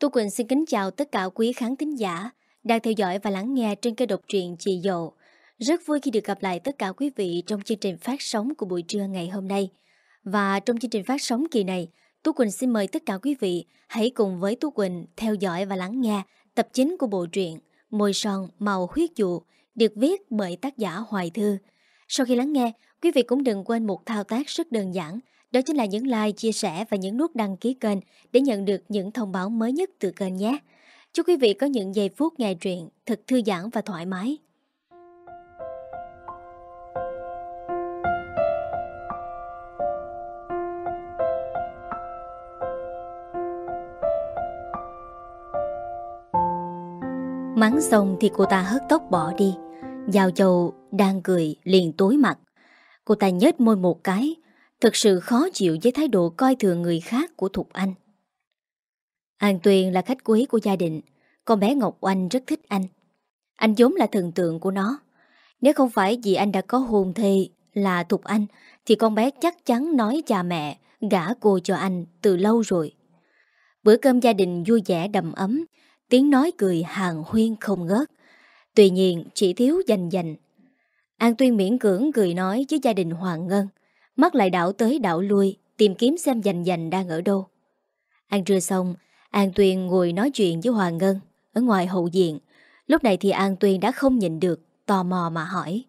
Tu Quỳnh xin kính chào tất cả quý khán thính giả đang theo dõi và lắng nghe trên kênh độc truyện Chị Dậu. Rất vui khi được gặp lại tất cả quý vị trong chương trình phát sóng của buổi trưa ngày hôm nay. Và trong chương trình phát sóng kỳ này, Tu Quỳnh xin mời tất cả quý vị hãy cùng với Tu Quỳnh theo dõi và lắng nghe tập chính của bộ truyện Môi son màu huyết dụ được viết bởi tác giả Hoài Thư. Sau khi lắng nghe, quý vị cũng đừng quên một thao tác rất đơn giản đó chính là những like, chia sẻ và những nút đăng ký kênh để nhận được những thông báo mới nhất từ kênh nhé. Chúc quý vị có những giây phút nghe truyện thật thư giãn và thoải mái. Mắng xong thì cô ta hất tóc bỏ đi. Giao Châu đang cười liền tối mặt. Cô ta nhếch môi một cái Thật sự khó chịu với thái độ coi thường người khác của Thục Anh. An Tuyền là khách quý của gia đình, con bé Ngọc Oanh rất thích anh. Anh giống là thần tượng của nó. Nếu không phải vì anh đã có hôn thê là Thục Anh, thì con bé chắc chắn nói cha mẹ gả cô cho anh từ lâu rồi. Bữa cơm gia đình vui vẻ đầm ấm, tiếng nói cười hàng huyên không ngớt. Tuy nhiên chỉ thiếu dành dành. An Tuyên miễn cưỡng cười nói với gia đình Hoàng Ngân. Mắt lại đảo tới đảo lui, Tìm kiếm xem dành dành đang ở đâu. Ăn trưa xong, An Tuyên ngồi nói chuyện với Hoàng Ngân, Ở ngoài hậu diện Lúc này thì An Tuyên đã không nhìn được, Tò mò mà hỏi.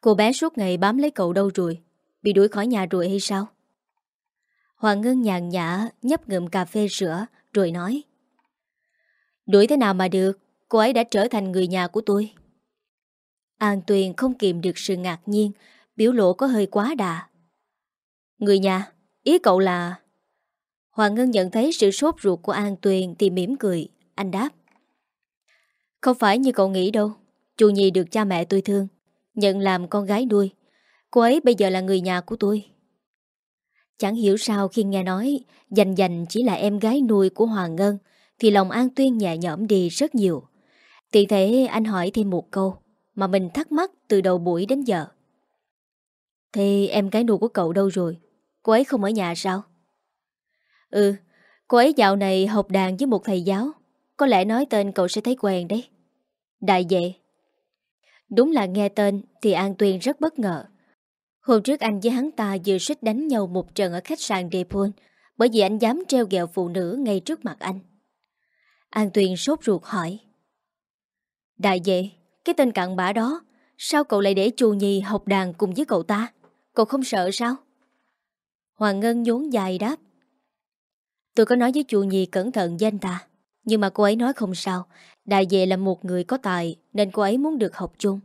Cô bé suốt ngày bám lấy cậu đâu rồi? Bị đuổi khỏi nhà rồi hay sao? Hoàng Ngân nhàn nhã nhấp ngụm cà phê sữa, Rồi nói. Đuổi thế nào mà được, Cô ấy đã trở thành người nhà của tôi. An Tuyền không kìm được sự ngạc nhiên Biểu lộ có hơi quá đà. Người nhà, Ý cậu là? Hoàng Ngân nhận thấy sự sốt ruột của An Tuyền Thì mỉm cười. Anh đáp. Không phải như cậu nghĩ đâu. Chu Nhi được cha mẹ tôi thương, Nhận làm con gái nuôi. Cô ấy bây giờ là người nhà của tôi. Chẳng hiểu sao khi nghe nói Dành dành chỉ là em gái nuôi của Hoàng Ngân Thì lòng An Tuyên nhẹ nhõm đi rất nhiều. Tiện thế anh hỏi thêm một câu Mà mình thắc mắc từ đầu buổi đến giờ thì em gái nuôi của cậu đâu rồi? Cô ấy không ở nhà sao? Ừ, cô ấy dạo này học đàn với một thầy giáo. Có lẽ nói tên cậu sẽ thấy quen đấy. Đại vệ. Đúng là nghe tên thì An Tuyên rất bất ngờ. Hôm trước anh với hắn ta vừa suýt đánh nhau một trận ở khách sạn Depol bởi vì anh dám treo gẹo phụ nữ ngay trước mặt anh. An Tuyên sốt ruột hỏi. Đại vệ, cái tên cặn bã đó, sao cậu lại để Chu Nhi học đàn cùng với cậu ta? Cậu không sợ sao? Hoàng Ngân nhốn dài đáp. Tôi có nói với chu Nhi cẩn thận với anh ta. Nhưng mà cô ấy nói không sao. Đại vệ là một người có tài, nên cô ấy muốn được học chung.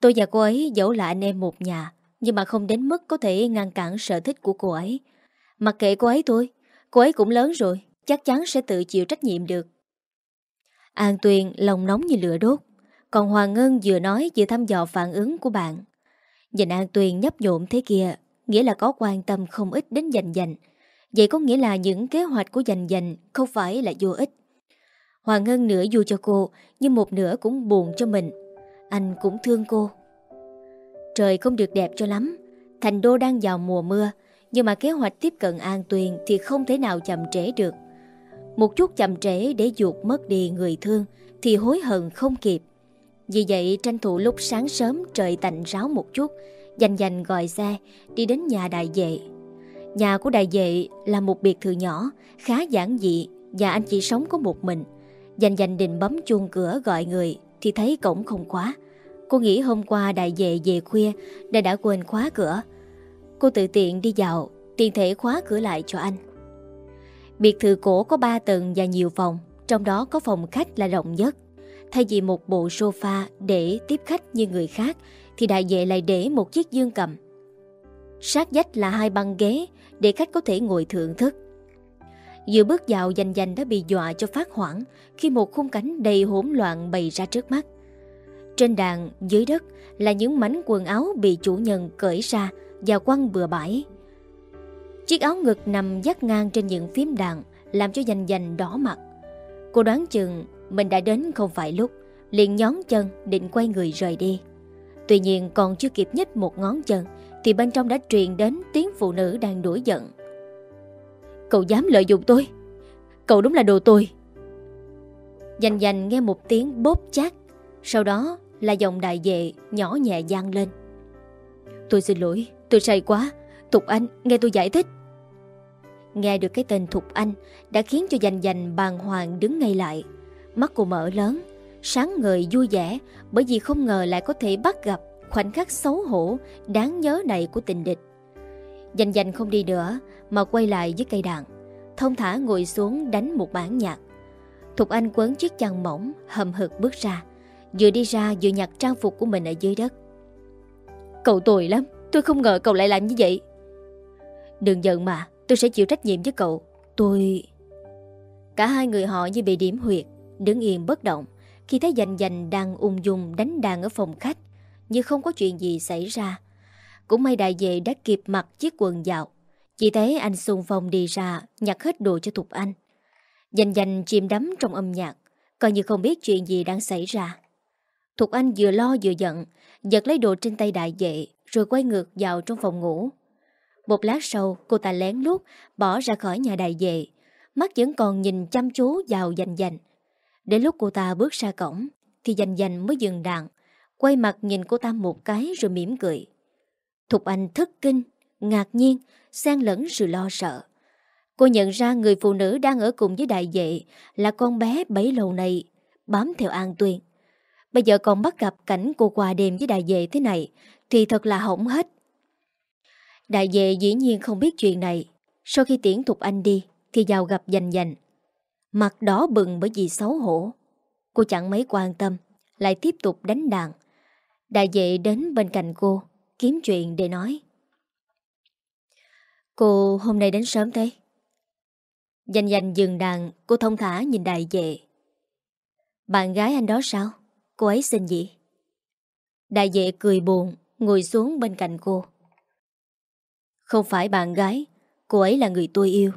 Tôi và cô ấy dẫu là anh em một nhà, nhưng mà không đến mức có thể ngăn cản sở thích của cô ấy. Mặc kệ cô ấy thôi. Cô ấy cũng lớn rồi. Chắc chắn sẽ tự chịu trách nhiệm được. An Tuyền lòng nóng như lửa đốt. Còn Hoàng Ngân vừa nói vừa thăm dò phản ứng của bạn. Nhìn An Tuyền nhấp nhộm thế kia, Nghĩa là có quan tâm không ít đến dành dành Vậy có nghĩa là những kế hoạch của dành dành Không phải là vô ích. Hoàng Ngân nửa vui cho cô, Nhưng một nửa cũng buồn cho mình. Anh cũng thương cô. Trời không được đẹp cho lắm. Thành đô đang vào mùa mưa, Nhưng mà kế hoạch tiếp cận An Tuyền Thì không thể nào chậm trễ được. Một chút chậm trễ để chuột mất đi người thương Thì hối hận không kịp vì vậy, tranh thủ lúc sáng sớm trời tạnh ráo một chút, Dành dành gọi xe, đi đến nhà đại vệ. Nhà của đại vệ là một biệt thự nhỏ, Khá giản dị Và anh chỉ sống có một mình. Dành dành định bấm chuông cửa gọi người Thì thấy cổng không khóa. Cô nghĩ hôm qua đại vệ về khuya Đã đã quên khóa cửa. Cô tự tiện đi dạo Tiền thể khóa cửa lại cho anh. Biệt thự cổ có 3 tầng và nhiều phòng, Trong đó có phòng khách là rộng nhất. Thay vì một bộ sofa để tiếp khách như người khác Thì đại vệ lại để một chiếc dương cầm. Sát dách là hai băng ghế Để khách có thể ngồi thưởng thức. Vừa bước vào dành dành đã bị dọa cho phát hoảng Khi một khung cảnh đầy hỗn loạn bày ra trước mắt. Trên đàn, dưới đất Là những mảnh quần áo bị chủ nhân cởi ra Và quăng bừa bãi. Chiếc áo ngực nằm dắt ngang trên những phím đàn Làm cho dành dành đỏ mặt. Cô đoán chừng mình đã đến không phải lúc, liền nhón chân định quay người rời đi. Tuy nhiên còn chưa kịp nhích một ngón chân, Thì bên trong đã truyền đến tiếng phụ nữ đang đuổi giận. Cậu dám lợi dụng tôi? Cậu đúng là đồ tôi Dành dành nghe một tiếng bóp chát, Sau đó là giọng đại vệ nhỏ nhẹ gian lên. Tôi xin lỗi, Tôi say quá, Thục Anh, nghe tôi giải thích. Nghe được cái tên Thục Anh Đã khiến cho dành dành bàng hoàng đứng ngay lại. Mắt cô mở lớn. Sáng ngời vui vẻ, Bởi vì không ngờ lại có thể bắt gặp Khoảnh khắc xấu hổ, Đáng nhớ này của tình địch. Dành dành không đi nữa, Mà quay lại với cây đàn. Thông thả ngồi xuống đánh một bản nhạc. Thục Anh quấn chiếc chăn mỏng, Hầm hực bước ra. Vừa đi ra vừa nhặt trang phục của mình ở dưới đất. Cậu tồi lắm, Tôi không ngờ cậu lại làm như vậy. Đừng giận mà, Tôi sẽ chịu trách nhiệm với cậu. Tôi... Cả hai người họ như bị điểm huyệt. Đứng yên bất động, Khi thấy dành dành đang ung dung đánh đàn ở phòng khách, Như không có chuyện gì xảy ra, Cũng may đại vệ đã kịp mặc chiếc quần dạo. Chỉ thấy anh xung phong đi ra, Nhặt hết đồ cho Thục Anh. Dành dành chìm đắm trong âm nhạc, Coi như không biết chuyện gì đang xảy ra. Thục Anh vừa lo vừa giận, Giật lấy đồ trên tay đại vệ, Rồi quay ngược vào trong phòng ngủ. Một lát sau, cô ta lén lút Bỏ ra khỏi nhà đại vệ, Mắt vẫn còn nhìn chăm chú vào dành dành Đến lúc cô ta bước ra cổng, Thì dành dành mới dừng đạn, Quay mặt nhìn cô ta một cái rồi mỉm cười. Thục Anh thất kinh, Ngạc nhiên, xen lẫn sự lo sợ. Cô nhận ra người phụ nữ đang ở cùng với đại vệ Là con bé bấy lâu này Bám theo An Tuyên Bây giờ còn bắt gặp cảnh cô qua đêm với đại vệ thế này, Thì thật là hỏng hết. Đại vệ dĩ nhiên không biết chuyện này. Sau khi tiễn Thục Anh đi, Thì vào gặp dành dành. Mặt đỏ bừng bởi vì xấu hổ. Cô chẳng mấy quan tâm, Lại tiếp tục đánh đàn. Đại vệ đến bên cạnh cô, Kiếm chuyện để nói. Cô hôm nay đến sớm thế. Dành dành dừng đàn, Cô thông thả nhìn đại vệ. Bạn gái anh đó sao? Cô ấy xin gì? Đại vệ cười buồn, Ngồi xuống bên cạnh cô. Không phải bạn gái, Cô ấy là người tôi yêu.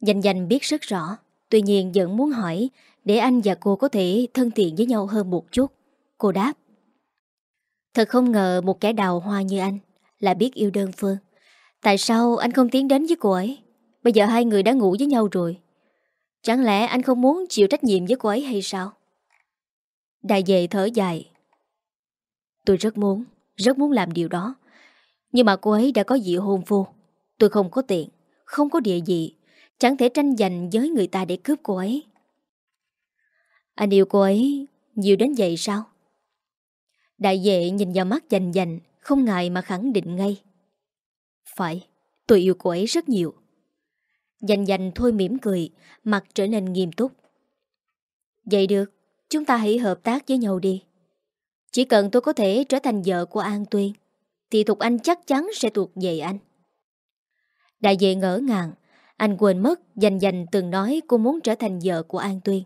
Dành dành biết rất rõ. Tuy nhiên vẫn muốn hỏi, Để anh và cô có thể thân thiện với nhau hơn một chút. Cô đáp, Thật không ngờ một kẻ đào hoa như anh Lại biết yêu đơn phương. Tại sao anh không tiến đến với cô ấy? Bây giờ hai người đã ngủ với nhau rồi. Chẳng lẽ anh không muốn chịu trách nhiệm với cô ấy hay sao? Đại về thở dài, Tôi rất muốn Rất muốn làm điều đó. Nhưng mà cô ấy đã có dị hôn vô. Tôi không có tiền Không có địa vị Chẳng thể tranh giành với người ta để cướp cô ấy. À, anh yêu cô ấy Nhiều đến vậy sao? Đại vệ nhìn vào mắt dành dành, Không ngại mà khẳng định ngay. Phải, Tôi yêu cô ấy rất nhiều. Dành dành thôi mỉm cười, Mặt trở nên nghiêm túc. Vậy được, Chúng ta hãy hợp tác với nhau đi. Chỉ cần tôi có thể trở thành vợ của An Tuyên, Thì Thục Anh chắc chắn sẽ thuộc về anh. Đại vệ ngỡ ngàng anh quên mất, Dành dành từng nói cô muốn trở thành vợ của An Tuyên.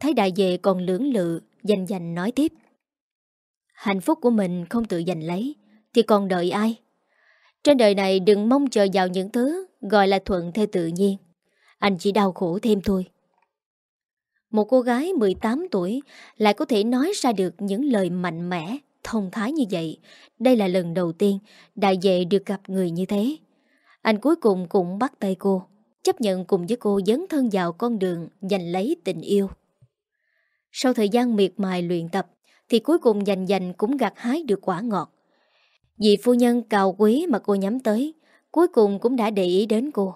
Thấy đại vệ còn lưỡng lự, Dành dành nói tiếp. Hạnh phúc của mình không tự giành lấy, Thì còn đợi ai? Trên đời này đừng mong chờ vào những thứ Gọi là thuận theo tự nhiên. Anh chỉ đau khổ thêm thôi. Một cô gái 18 tuổi Lại có thể nói ra được những lời mạnh mẽ, Thông thái như vậy. Đây là lần đầu tiên Đại vệ được gặp người như thế. Anh cuối cùng cũng bắt tay cô. Chấp nhận cùng với cô dấn thân vào con đường Giành lấy tình yêu Sau thời gian miệt mài luyện tập, Thì cuối cùng dành dành cũng gặt hái được quả ngọt Vì phu nhân cao quý mà cô nhắm tới, cuối cùng cũng đã để ý đến cô.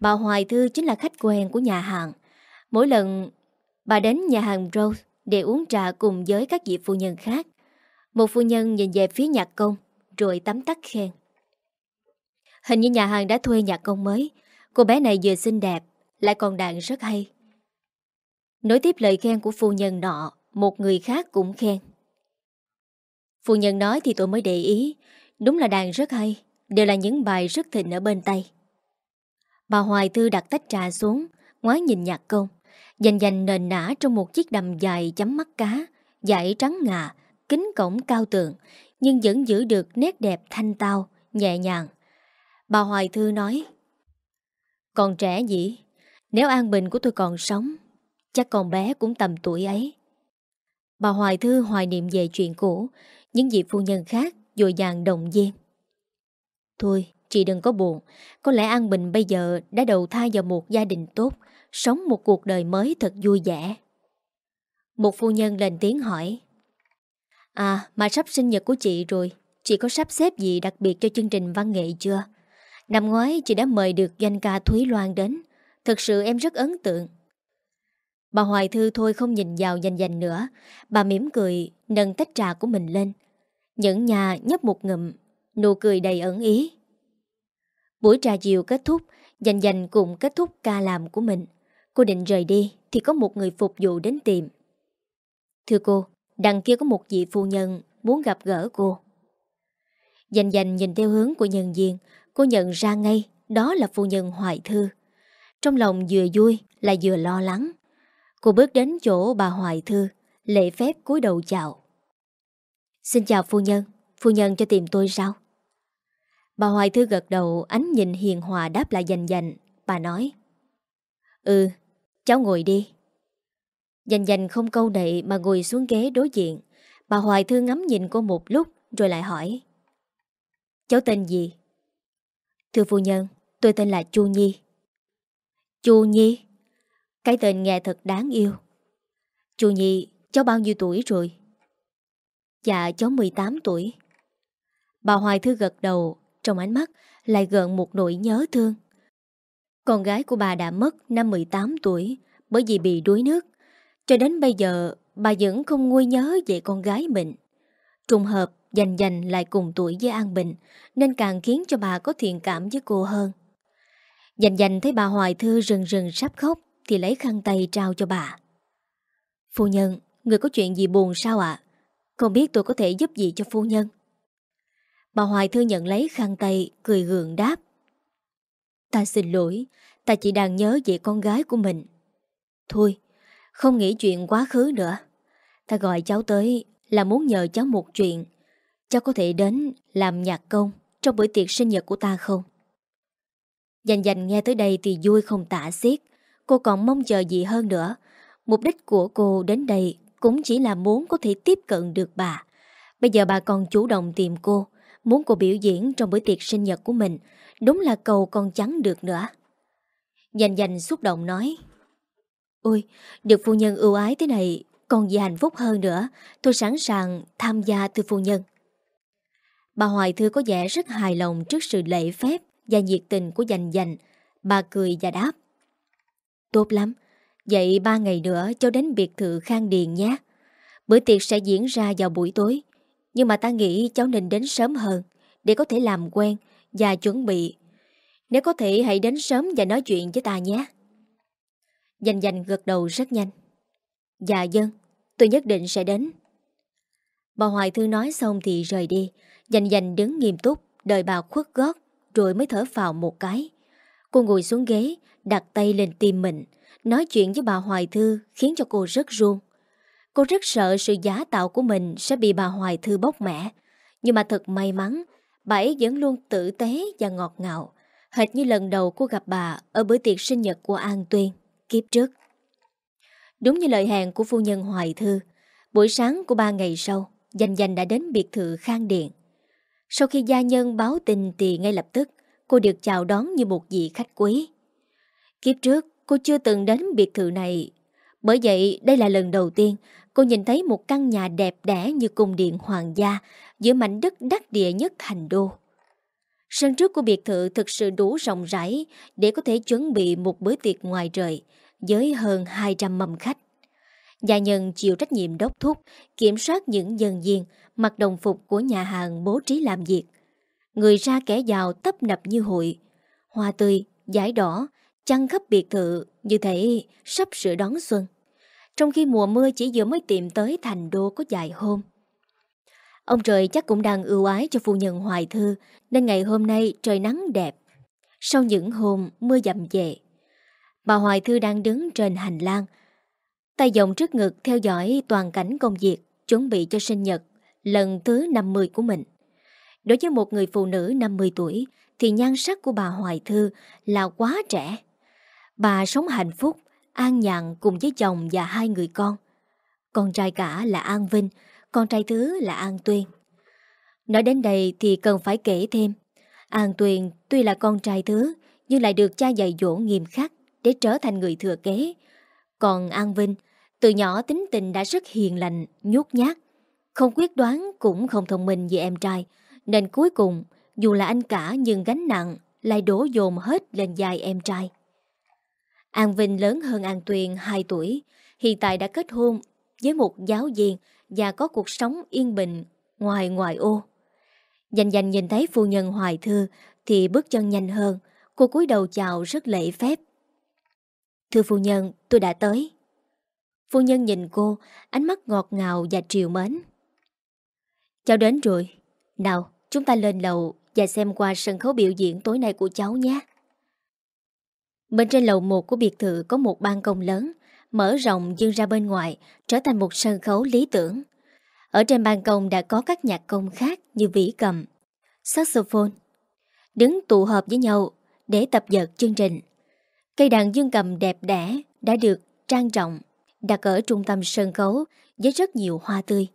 Bà Hoài Thư chính là khách quen của nhà hàng. Mỗi lần bà đến nhà hàng Rose để uống trà cùng với các vị phu nhân khác. Một phu nhân nhìn về phía nhạc công, rồi tắm tắt khen. Hình như nhà hàng đã thuê nhạc công mới. Cô bé này vừa xinh đẹp, lại còn đàn rất hay. Nối tiếp lời khen của phu nhân nọ, một người khác cũng khen. Phu nhân nói thì tôi mới để ý, đúng là đàn rất hay đều là những bài rất thịnh ở bên tay. Bà Hoài Thư đặt tách trà xuống, ngoái nhìn nhạc công, dành dành nền nã trong một chiếc đầm dài chấm mắt cá, dải trắng ngà, kính cổng cao tượng, nhưng vẫn giữ được nét đẹp thanh tao, nhẹ nhàng. Bà Hoài Thư nói, còn trẻ gì? Nếu An Bình của tôi còn sống, chắc con bé cũng tầm tuổi ấy. Bà Hoài Thư hoài niệm về chuyện cũ, những vị phu nhân khác dồi dàng đồng viên. Thôi, chị đừng có buồn. Có lẽ An Bình bây giờ đã đầu thai vào một gia đình tốt, sống một cuộc đời mới thật vui vẻ. Một phu nhân lên tiếng hỏi. À, mà sắp sinh nhật của chị rồi, chị có sắp xếp gì đặc biệt cho chương trình văn nghệ chưa? Năm ngoái chị đã mời được danh ca Thúy Loan đến, thật sự em rất ấn tượng. Bà Hoài Thư thôi không nhìn vào danh dành nữa, bà mỉm cười, nâng tách trà của mình lên. Nhẫn nhà nhấp một ngụm, nụ cười đầy ẩn ý. Buổi trà chiều kết thúc, danh dành cùng kết thúc ca làm của mình. Cô định rời đi thì có một người phục vụ đến tìm. Thưa cô, đằng kia có một vị phu nhân muốn gặp gỡ cô. Danh dành nhìn theo hướng của nhân viên, cô nhận ra ngay đó là phu nhân Hoài Thư. Trong lòng vừa vui là vừa lo lắng. Cô bước đến chỗ bà Hoài Thư, lễ phép cúi đầu chào. Xin chào phu nhân, phu nhân cho tìm tôi sao? Bà Hoài Thư gật đầu ánh nhìn hiền hòa đáp lại dành dành. Bà nói Ừ, cháu ngồi đi. Dành dành không câu nệ mà ngồi xuống ghế đối diện. Bà Hoài Thư ngắm nhìn cô một lúc rồi lại hỏi Cháu tên gì? Thưa phu nhân, tôi tên là Chu Nhi. Chu Nhi? Cái tên nghe thật đáng yêu. Chu Nhi, cháu bao nhiêu tuổi rồi? Dạ, cháu 18 tuổi. Bà Hoài Thư gật đầu, trong ánh mắt lại gợn một nỗi nhớ thương. Con gái của bà đã mất năm 18 tuổi bởi vì bị đuối nước. Cho đến bây giờ, bà vẫn không nguôi nhớ về con gái mình. Trùng hợp, dành dành lại cùng tuổi với An Bình, nên càng khiến cho bà có thiện cảm với cô hơn. Dành dành thấy bà Hoài Thư rừng rừng sắp khóc, thì lấy khăn tay trao cho bà. Phu nhân, người có chuyện gì buồn sao ạ? Không biết tôi có thể giúp gì cho phu nhân? Bà Hoài Thư nhận lấy khăn tay, cười gượng đáp. Ta xin lỗi, ta chỉ đang nhớ về con gái của mình. Thôi, không nghĩ chuyện quá khứ nữa. Ta gọi cháu tới là muốn nhờ cháu một chuyện. Cháu có thể đến làm nhạc công trong buổi tiệc sinh nhật của ta không? Dành dành nghe tới đây thì vui không tả xiết. Cô còn mong chờ gì hơn nữa. Mục đích của cô đến đây cũng chỉ là muốn có thể tiếp cận được bà. Bây giờ bà còn chủ động tìm cô, muốn cô biểu diễn trong buổi tiệc sinh nhật của mình. Đúng là cầu còn chắn được nữa. Dành dành xúc động nói. Ôi, được phu nhân ưu ái thế này, còn gì hạnh phúc hơn nữa. Tôi sẵn sàng tham gia từ phu nhân. Bà Hoài Thư có vẻ rất hài lòng trước sự lễ phép và nhiệt tình của dành dành. Bà cười và đáp. Tốt lắm. Vậy ba ngày nữa cháu đến biệt thự Khang Điền nhé. Bữa tiệc sẽ diễn ra vào buổi tối. Nhưng mà ta nghĩ cháu nên đến sớm hơn để có thể làm quen và chuẩn bị. Nếu có thể hãy đến sớm và nói chuyện với ta nhé. Dành dành gật đầu rất nhanh. Dạ dân, tôi nhất định sẽ đến. Bà Hoài Thư nói xong thì rời đi. Dành dành đứng nghiêm túc, đợi bà khuất gót rồi mới thở vào một cái. Cô ngồi xuống ghế, đặt tay lên tim mình. Nói chuyện với bà Hoài Thư khiến cho cô rất run. Cô rất sợ sự giả tạo của mình sẽ bị bà Hoài Thư bóc mẻ. Nhưng mà thật may mắn, bà ấy vẫn luôn tử tế và ngọt ngào. Hệt như lần đầu cô gặp bà ở bữa tiệc sinh nhật của An Tuyên, kiếp trước. Đúng như lời hẹn của phu nhân Hoài Thư, buổi sáng của ba ngày sau, Danh Danh đã đến biệt thự Khang Điện. Sau khi gia nhân báo tin thì ngay lập tức cô được chào đón như một vị khách quý. Kiếp trước, cô chưa từng đến biệt thự này. Bởi vậy, đây là lần đầu tiên cô nhìn thấy một căn nhà đẹp đẽ như cung điện hoàng gia giữa mảnh đất đắc địa nhất thành đô. Sân trước của biệt thự thực sự đủ rộng rãi để có thể chuẩn bị một bữa tiệc ngoài trời với hơn 200 mâm khách. Gia nhân chịu trách nhiệm đốc thúc, kiểm soát những nhân viên mặc đồng phục của nhà hàng bố trí làm việc. Người ra kẻ vào tấp nập như hội. Hoa tươi, giải đỏ, chăn khắp biệt thự như thể sắp sửa đón xuân. Trong khi mùa mưa chỉ vừa mới tìm tới thành đô có vài hôm. Ông trời chắc cũng đang ưu ái cho phu nhân hoài thư nên ngày hôm nay trời nắng đẹp. Sau những hôm mưa dầm về, bà Hoài Thư đang đứng trên hành lang, tay dòng trước ngực theo dõi toàn cảnh công việc, chuẩn bị cho sinh nhật lần thứ 50 của mình. Đối với một người phụ nữ 50 tuổi thì nhan sắc của bà Hoài Thư là quá trẻ. Bà sống hạnh phúc, an nhàn cùng với chồng và hai người con. Con trai cả là An Vinh, con trai thứ là An Tuyên. Nói đến đây thì cần phải kể thêm. An Tuyền tuy là con trai thứ nhưng lại được cha dạy dỗ nghiêm khắc, để trở thành người thừa kế. Còn An Vinh, từ nhỏ tính tình đã rất hiền lành, nhút nhát. Không quyết đoán cũng không thông minh như em trai, nên cuối cùng, dù là anh cả nhưng gánh nặng lại đổ dồn hết lên dài em trai. An Vinh lớn hơn An Tuyền 2 tuổi, hiện tại đã kết hôn với một giáo viên và có cuộc sống yên bình ngoài ngoài ô. Dành dành nhìn thấy phu nhân hoài thư thì bước chân nhanh hơn, cô cúi đầu chào rất lễ phép. Thưa phu nhân, tôi đã tới. Phu nhân nhìn cô, ánh mắt ngọt ngào và triều mến. Cháu đến rồi. Nào, chúng ta lên lầu và xem qua sân khấu biểu diễn tối nay của cháu nhé. Bên trên lầu 1 của biệt thự có một ban công lớn, mở rộng dương ra bên ngoài, trở thành một sân khấu lý tưởng. Ở trên ban công đã có các nhạc công khác như vĩ cầm, saxophone, đứng tụ hợp với nhau để tập dợt chương trình. Cây đàn dương cầm đẹp đẽ đã được trang trọng, đặt ở trung tâm sân khấu với rất nhiều hoa tươi.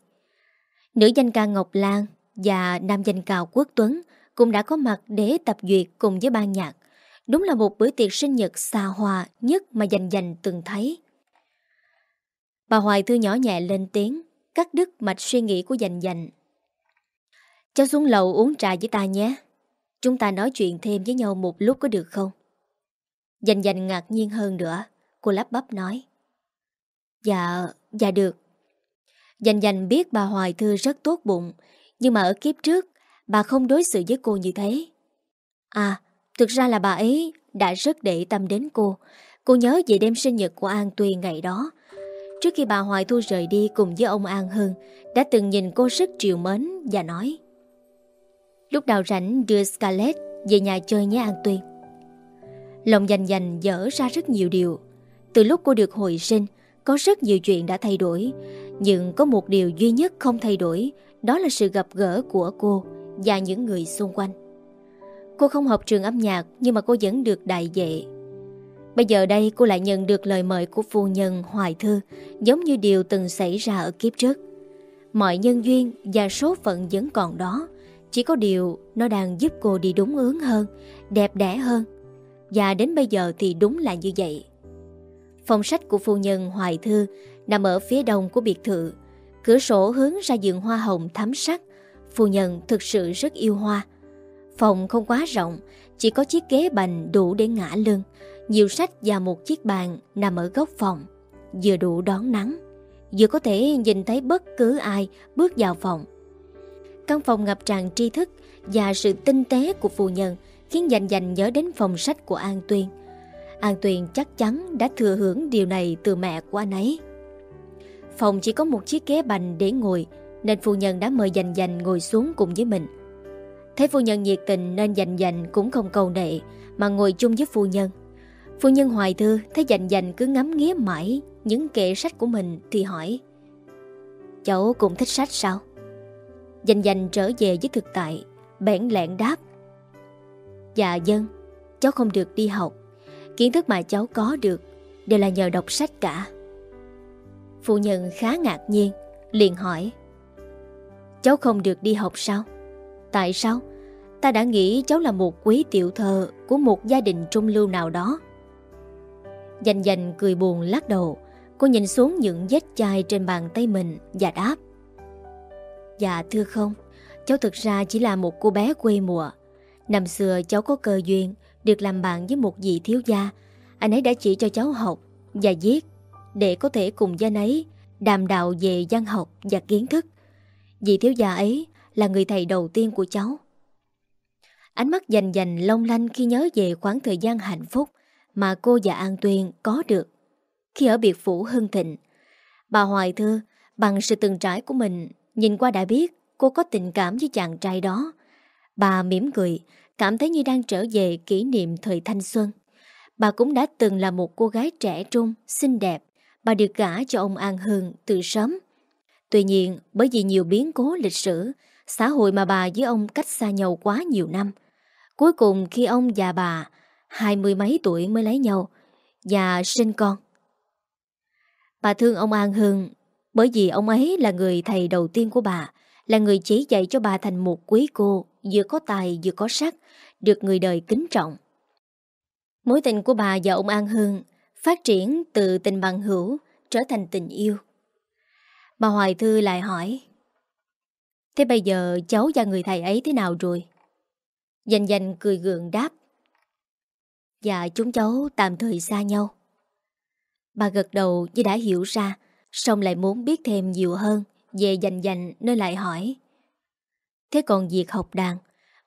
Nữ danh ca Ngọc Lan và nam danh ca Quốc Tuấn cũng đã có mặt để tập duyệt cùng với ban nhạc. Đúng là một bữa tiệc sinh nhật xa hoa nhất mà dành dành từng thấy. Bà Hoài Thư nhỏ nhẹ lên tiếng, cắt đứt mạch suy nghĩ của dành dành. Cháu xuống lầu uống trà với ta nhé. Chúng ta nói chuyện thêm với nhau một lúc có được không? Dành dành ngạc nhiên hơn nữa, cô lắp bắp nói. Dạ, dạ được. Dành dành biết bà Hoài Thư rất tốt bụng, nhưng mà ở kiếp trước, bà không đối xử với cô như thế. À, thực ra là bà ấy đã rất để tâm đến cô. Cô nhớ về đêm sinh nhật của An Tuyền ngày đó. Trước khi bà Hoài Thu rời đi cùng với ông An Hưng, đã từng nhìn cô rất triều mến và nói Lúc đào rảnh đưa Scarlett về nhà chơi nhé An Tuyền. Lòng dành dành dở ra rất nhiều điều. Từ lúc cô được hồi sinh, có rất nhiều chuyện đã thay đổi. Nhưng có một điều duy nhất không thay đổi, đó là sự gặp gỡ của cô và những người xung quanh. Cô không học trường âm nhạc nhưng mà cô vẫn được đại dệ. Bây giờ đây cô lại nhận được lời mời của phu nhân Hoài Thư giống như điều từng xảy ra ở kiếp trước. Mọi nhân duyên và số phận vẫn còn đó. Chỉ có điều nó đang giúp cô đi đúng hướng hơn, đẹp đẽ hơn. Và đến bây giờ thì đúng là như vậy. Phòng sách của phu nhân Hoài Thư nằm ở phía đông của biệt thự. Cửa sổ hướng ra giường hoa hồng thắm sắc. Phu nhân thực sự rất yêu hoa. Phòng không quá rộng, chỉ có chiếc ghế bành đủ để ngã lưng, nhiều sách và một chiếc bàn nằm ở góc phòng, vừa đủ đón nắng, vừa có thể nhìn thấy bất cứ ai bước vào phòng. Căn phòng ngập tràn tri thức và sự tinh tế của phu nhân khiến dành dành nhớ đến phòng sách của An Tuyên. An Tuyền chắc chắn đã thừa hưởng điều này từ mẹ của anh ấy. Phòng chỉ có một chiếc ghế bành để ngồi nên phu nhân đã mời dành dành ngồi xuống cùng với mình. Thấy phu nhân nhiệt tình nên dành dành cũng không cầu nệ mà ngồi chung với phu nhân. Phu nhân hoài thư thấy dành dành cứ ngắm nghía mãi những kệ sách của mình thì hỏi Cháu cũng thích sách sao? Dành dành trở về với thực tại, bẽn lẹn đáp Dạ dân, cháu không được đi học Kiến thức mà cháu có được Đều là nhờ đọc sách cả phụ nhân khá ngạc nhiên, Liền hỏi, Cháu không được đi học sao? Tại sao? Ta đã nghĩ cháu là một quý tiểu thơ Của một gia đình trung lưu nào đó. Dành dành cười buồn lắc đầu, Cô nhìn xuống những vết chai trên bàn tay mình Và đáp Dạ thưa không, Cháu thực ra chỉ là một cô bé quê mùa. Năm xưa cháu có cơ duyên được làm bạn với một vị thiếu gia. Anh ấy đã chỉ cho cháu học và viết để có thể cùng gia ấy đàm đạo về văn học và kiến thức. Vị thiếu gia ấy là người thầy đầu tiên của cháu. Ánh mắt dành dành long lanh khi nhớ về khoảng thời gian hạnh phúc mà cô và An Tuyên có được khi ở biệt phủ Hưng Thịnh. Bà Hoài Thư bằng sự từng trải của mình nhìn qua đã biết cô có tình cảm với chàng trai đó. Bà mỉm cười cảm thấy như đang trở về kỷ niệm thời thanh xuân. Bà cũng đã từng là một cô gái trẻ trung, xinh đẹp. Bà được gả cho ông An Hưng từ sớm. Tuy nhiên, bởi vì nhiều biến cố lịch sử, xã hội mà bà với ông cách xa nhau quá nhiều năm. Cuối cùng khi ông và bà hai mươi mấy tuổi mới lấy nhau và sinh con. Bà thương ông An Hưng bởi vì ông ấy là người thầy đầu tiên của bà, là người chỉ dạy cho bà thành một quý cô vừa có tài vừa có sắc, được người đời kính trọng. Mối tình của bà và ông An Hưng phát triển từ tình bằng hữu trở thành tình yêu. Bà Hoài Thư lại hỏi, Thế bây giờ cháu và người thầy ấy thế nào rồi? Dành dành cười gượng đáp Dạ chúng cháu tạm thời xa nhau Bà gật đầu như đã hiểu ra Xong lại muốn biết thêm nhiều hơn Về dành dành nên lại hỏi, Thế còn việc học đàn,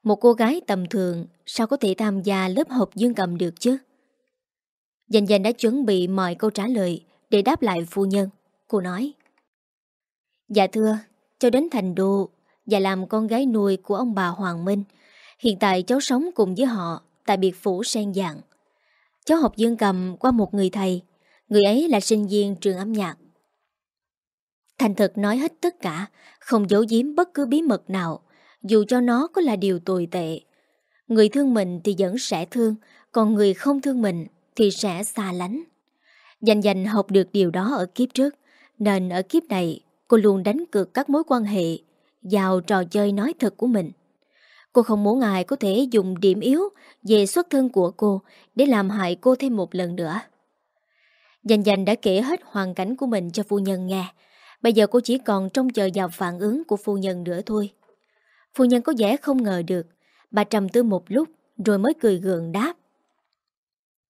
Một cô gái tầm thường Sao có thể tham gia lớp học dương cầm được chứ Dành dành đã chuẩn bị mọi câu trả lời Để đáp lại phu nhân. Cô nói Dạ thưa Cháu đến thành đô Và làm con gái nuôi của ông bà Hoàng Minh, Hiện tại cháu sống cùng với họ Tại biệt phủ sen dạng Cháu học dương cầm qua một người thầy, Người ấy là sinh viên trường âm nhạc. Thành thật nói hết tất cả, Không giấu giếm bất cứ bí mật nào, Dù cho nó có là điều tồi tệ. Người thương mình thì vẫn sẽ thương, Còn người không thương mình thì sẽ xa lánh. Dành dành học được điều đó ở kiếp trước, Nên ở kiếp này, Cô luôn đánh cược các mối quan hệ, Vào trò chơi nói thật của mình. Cô không muốn ai có thể dùng điểm yếu Về xuất thân của cô Để làm hại cô thêm một lần nữa. Dành dành đã kể hết hoàn cảnh của mình cho phu nhân nghe. Bây giờ cô chỉ còn trông chờ vào phản ứng của phu nhân nữa thôi. Phu nhân có vẻ không ngờ được, Bà trầm tư một lúc Rồi mới cười gượng đáp.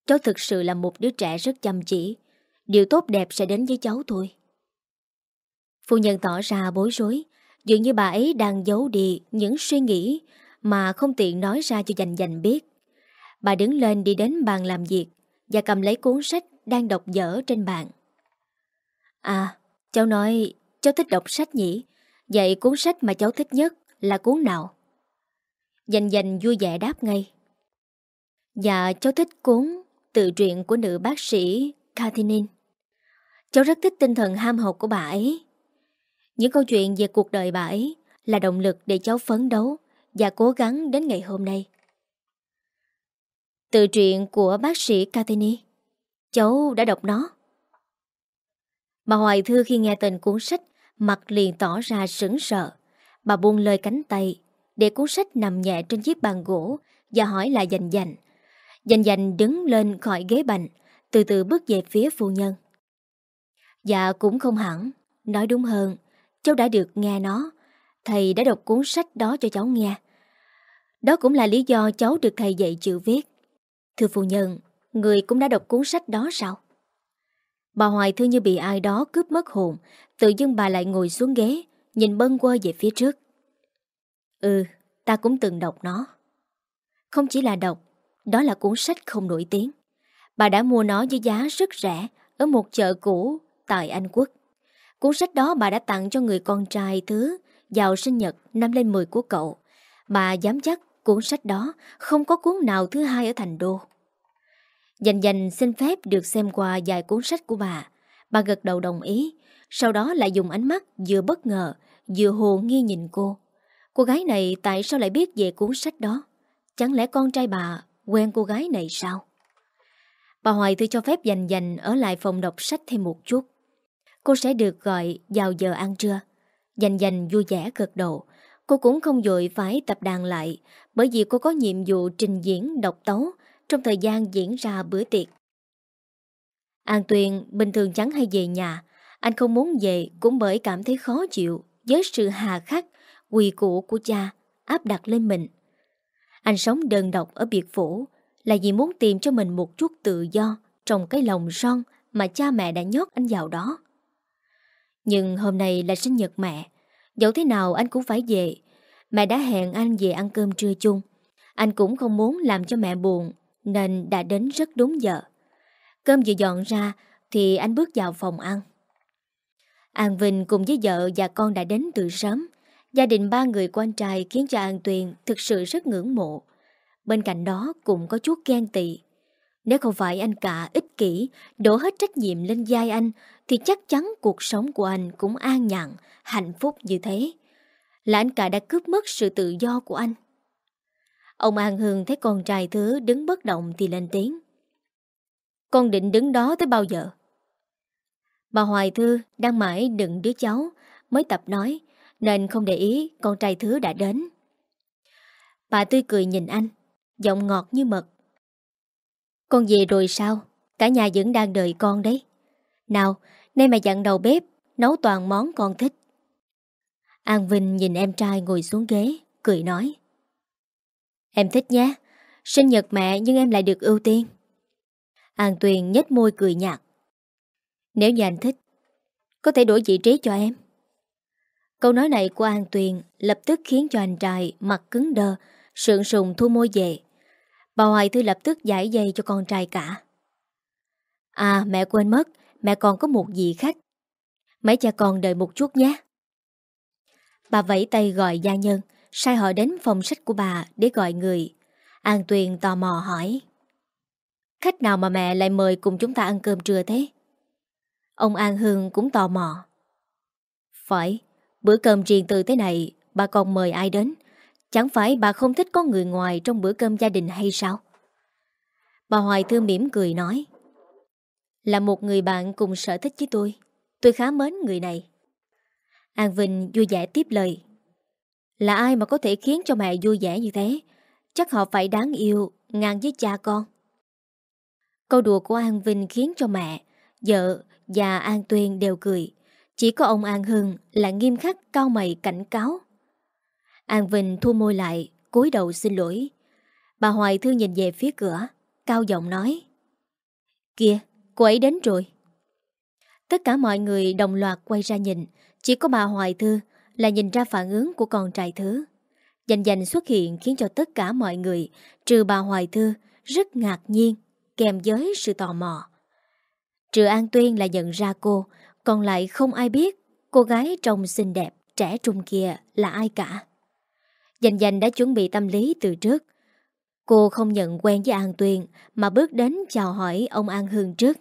Cháu thực sự là một đứa trẻ rất chăm chỉ. Điều tốt đẹp sẽ đến với cháu thôi. Phu nhân tỏ ra bối rối, Dường như bà ấy đang giấu đi những suy nghĩ Mà không tiện nói ra cho dành dành biết. Bà đứng lên đi đến bàn làm việc Và cầm lấy cuốn sách đang đọc dở trên bàn. À Cháu nói, cháu thích đọc sách nhỉ? Vậy cuốn sách mà cháu thích nhất là cuốn nào? Dành dành vui vẻ đáp ngay. Dạ cháu thích cuốn tự truyện của nữ bác sĩ Kathleen Cháu rất thích tinh thần ham học của bà ấy. Những câu chuyện về cuộc đời bà ấy Là động lực để cháu phấn đấu Và cố gắng đến ngày hôm nay. Tự truyện của bác sĩ Kathleen Cháu đã đọc nó. Bà Hoài Thư khi nghe tên cuốn sách, Mặt liền tỏ ra sững sợ Bà buông lời cánh tay Để cuốn sách nằm nhẹ trên chiếc bàn gỗ Và hỏi lại dành dành. Dành dành đứng lên khỏi ghế bành, Từ từ bước về phía phu nhân. Dạ cũng không hẳn, Nói đúng hơn, Cháu đã được nghe nó, Thầy đã đọc cuốn sách đó cho cháu nghe. Đó cũng là lý do cháu được thầy dạy chữ viết. Thưa phu nhân, Người cũng đã đọc cuốn sách đó sao? Bà Hoài thương như bị ai đó cướp mất hồn, Tự dưng bà lại ngồi xuống ghế, Nhìn bân quơ về phía trước. Ừ Ta cũng từng đọc nó. Không chỉ là đọc đó là cuốn sách không nổi tiếng Bà đã mua nó với giá rất rẻ Ở một chợ cũ tại Anh Quốc Cuốn sách đó bà đã tặng cho người con trai thứ Vào sinh nhật năm lên 10 của cậu Bà dám chắc cuốn sách đó Không có cuốn nào thứ hai ở thành đô Dành dành xin phép được xem qua vài cuốn sách của bà. Bà gật đầu đồng ý, sau đó lại dùng ánh mắt vừa bất ngờ, vừa hồ nghi nhìn cô. Cô gái này tại sao lại biết về cuốn sách đó? Chẳng lẽ con trai bà quen cô gái này sao? Bà Hoài thư cho phép dành dành ở lại phòng đọc sách thêm một chút. Cô sẽ được gọi vào giờ ăn trưa. Dành dành vui vẻ cực độ. Cô cũng không dội phải tập đàn lại bởi vì cô có nhiệm vụ trình diễn độc tấu trong thời gian diễn ra bữa tiệc. An Tuyền bình thường chẳng hay về nhà, anh không muốn về cũng bởi cảm thấy khó chịu với sự hà khắc, quỳ củ của cha áp đặt lên mình. Anh sống đơn độc ở biệt phủ là vì muốn tìm cho mình một chút tự do trong cái lòng son mà cha mẹ đã nhốt anh vào đó. Nhưng hôm nay là sinh nhật mẹ, dẫu thế nào anh cũng phải về. Mẹ đã hẹn anh về ăn cơm trưa chung. Anh cũng không muốn làm cho mẹ buồn nên đã đến rất đúng giờ. Cơm vừa dọn ra thì anh bước vào phòng ăn. An Vinh cùng với vợ và con đã đến từ sớm. Gia đình ba người của anh trai khiến cho An Tuyền thực sự rất ngưỡng mộ. Bên cạnh đó cũng có chút ghen tị. Nếu không phải anh cả ích kỷ, đổ hết trách nhiệm lên vai anh, thì chắc chắn cuộc sống của anh cũng an nhàn, hạnh phúc như thế. Là anh cả đã cướp mất sự tự do của anh. Ông An Hương thấy con trai thứ đứng bất động thì lên tiếng. Con định đứng đó tới bao giờ? Bà Hoài Thư đang mãi đựng đứa cháu mới tập nói nên không để ý con trai thứ đã đến. Bà tươi cười nhìn anh, giọng ngọt như mật. Con về rồi sao? Cả nhà vẫn đang đợi con đấy. Nào, nay mà dặn đầu bếp, nấu toàn món con thích. An Vinh nhìn em trai ngồi xuống ghế, cười nói. Em thích nhé, sinh nhật mẹ nhưng em lại được ưu tiên. An Tuyền nhếch môi cười nhạt. Nếu như anh thích, có thể đổi vị trí cho em. Câu nói này của An Tuyền lập tức khiến cho anh trai mặt cứng đơ, sượng sùng thu môi về. Bà Hoài Thư lập tức giải dây cho con trai cả. À mẹ quên mất, mẹ còn có một vị khách. Mấy cha con đợi một chút nhé. Bà vẫy tay gọi gia nhân, sai họ đến phòng sách của bà để gọi người. An Tuyền tò mò hỏi. Khách nào mà mẹ lại mời cùng chúng ta ăn cơm trưa thế? Ông An Hương cũng tò mò. Phải, bữa cơm riêng từ thế này, bà còn mời ai đến? Chẳng phải bà không thích có người ngoài trong bữa cơm gia đình hay sao? Bà Hoài Thư mỉm cười nói. Là một người bạn cùng sở thích với tôi. Tôi khá mến người này. An Vinh vui vẻ tiếp lời. Là ai mà có thể khiến cho mẹ vui vẻ như thế? Chắc họ phải đáng yêu, ngang với cha con. Câu đùa của An Vinh khiến cho mẹ, vợ và An Tuyên đều cười. Chỉ có ông An Hưng là nghiêm khắc cao mày cảnh cáo. An Vinh thu môi lại, cúi đầu xin lỗi. Bà Hoài Thư nhìn về phía cửa, cao giọng nói. Kìa, cô ấy đến rồi. Tất cả mọi người đồng loạt quay ra nhìn, chỉ có bà Hoài Thư là nhìn ra phản ứng của con trai thứ. Dành dành xuất hiện khiến cho tất cả mọi người, trừ bà Hoài Thư, rất ngạc nhiên, kèm với sự tò mò. Trừ An Tuyên là nhận ra cô, còn lại không ai biết cô gái trông xinh đẹp, trẻ trung kia là ai cả. Dành dành đã chuẩn bị tâm lý từ trước. Cô không nhận quen với An Tuyền mà bước đến chào hỏi ông An Hương trước.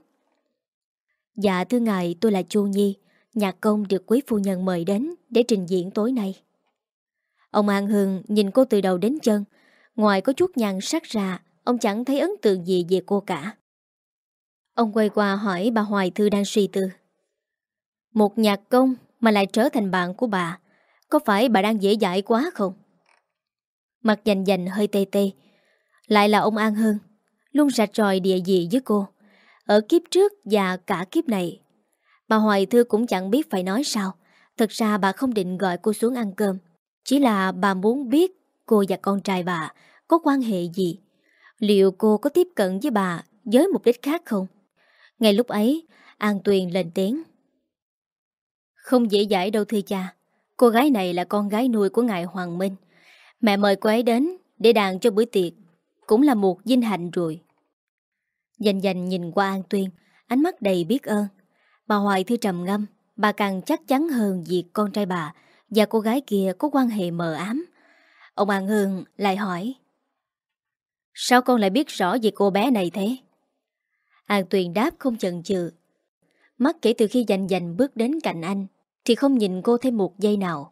Dạ thưa ngài tôi là Chu Nhi, nhạc công được quý phu nhân mời đến để trình diễn tối nay. Ông An Hương nhìn cô từ đầu đến chân, ngoài có chút nhàn sắc ra, ông chẳng thấy ấn tượng gì về cô cả. Ông quay qua hỏi bà Hoài Thư đang suy tư. Một nhạc công mà lại trở thành bạn của bà, có phải bà đang dễ dãi quá không? Mặt dành dành hơi tê tê, lại là ông An Hưng luôn rạch ròi địa dị với cô. Ở kiếp trước và cả kiếp này Bà Hoài Thư cũng chẳng biết phải nói sao Thật ra bà không định gọi cô xuống ăn cơm Chỉ là bà muốn biết Cô và con trai bà Có quan hệ gì Liệu cô có tiếp cận với bà Với mục đích khác không Ngay lúc ấy An Tuyền lên tiếng không dễ dãi đâu thưa cha. Cô gái này là con gái nuôi của ngài Hoàng Minh. Mẹ mời cô ấy đến Để đàn cho bữa tiệc. Cũng là một vinh hạnh rồi. Dành dành nhìn qua An Tuyên, Ánh mắt đầy biết ơn. Bà Hoài Thư trầm ngâm, Bà càng chắc chắn hơn việc con trai bà Và cô gái kia có quan hệ mờ ám. Ông An Hương lại hỏi, Sao con lại biết rõ về cô bé này thế? An Tuyền đáp không chần chừ. Mắt kể từ khi dành dành bước đến cạnh anh thì không nhìn cô thêm một giây nào.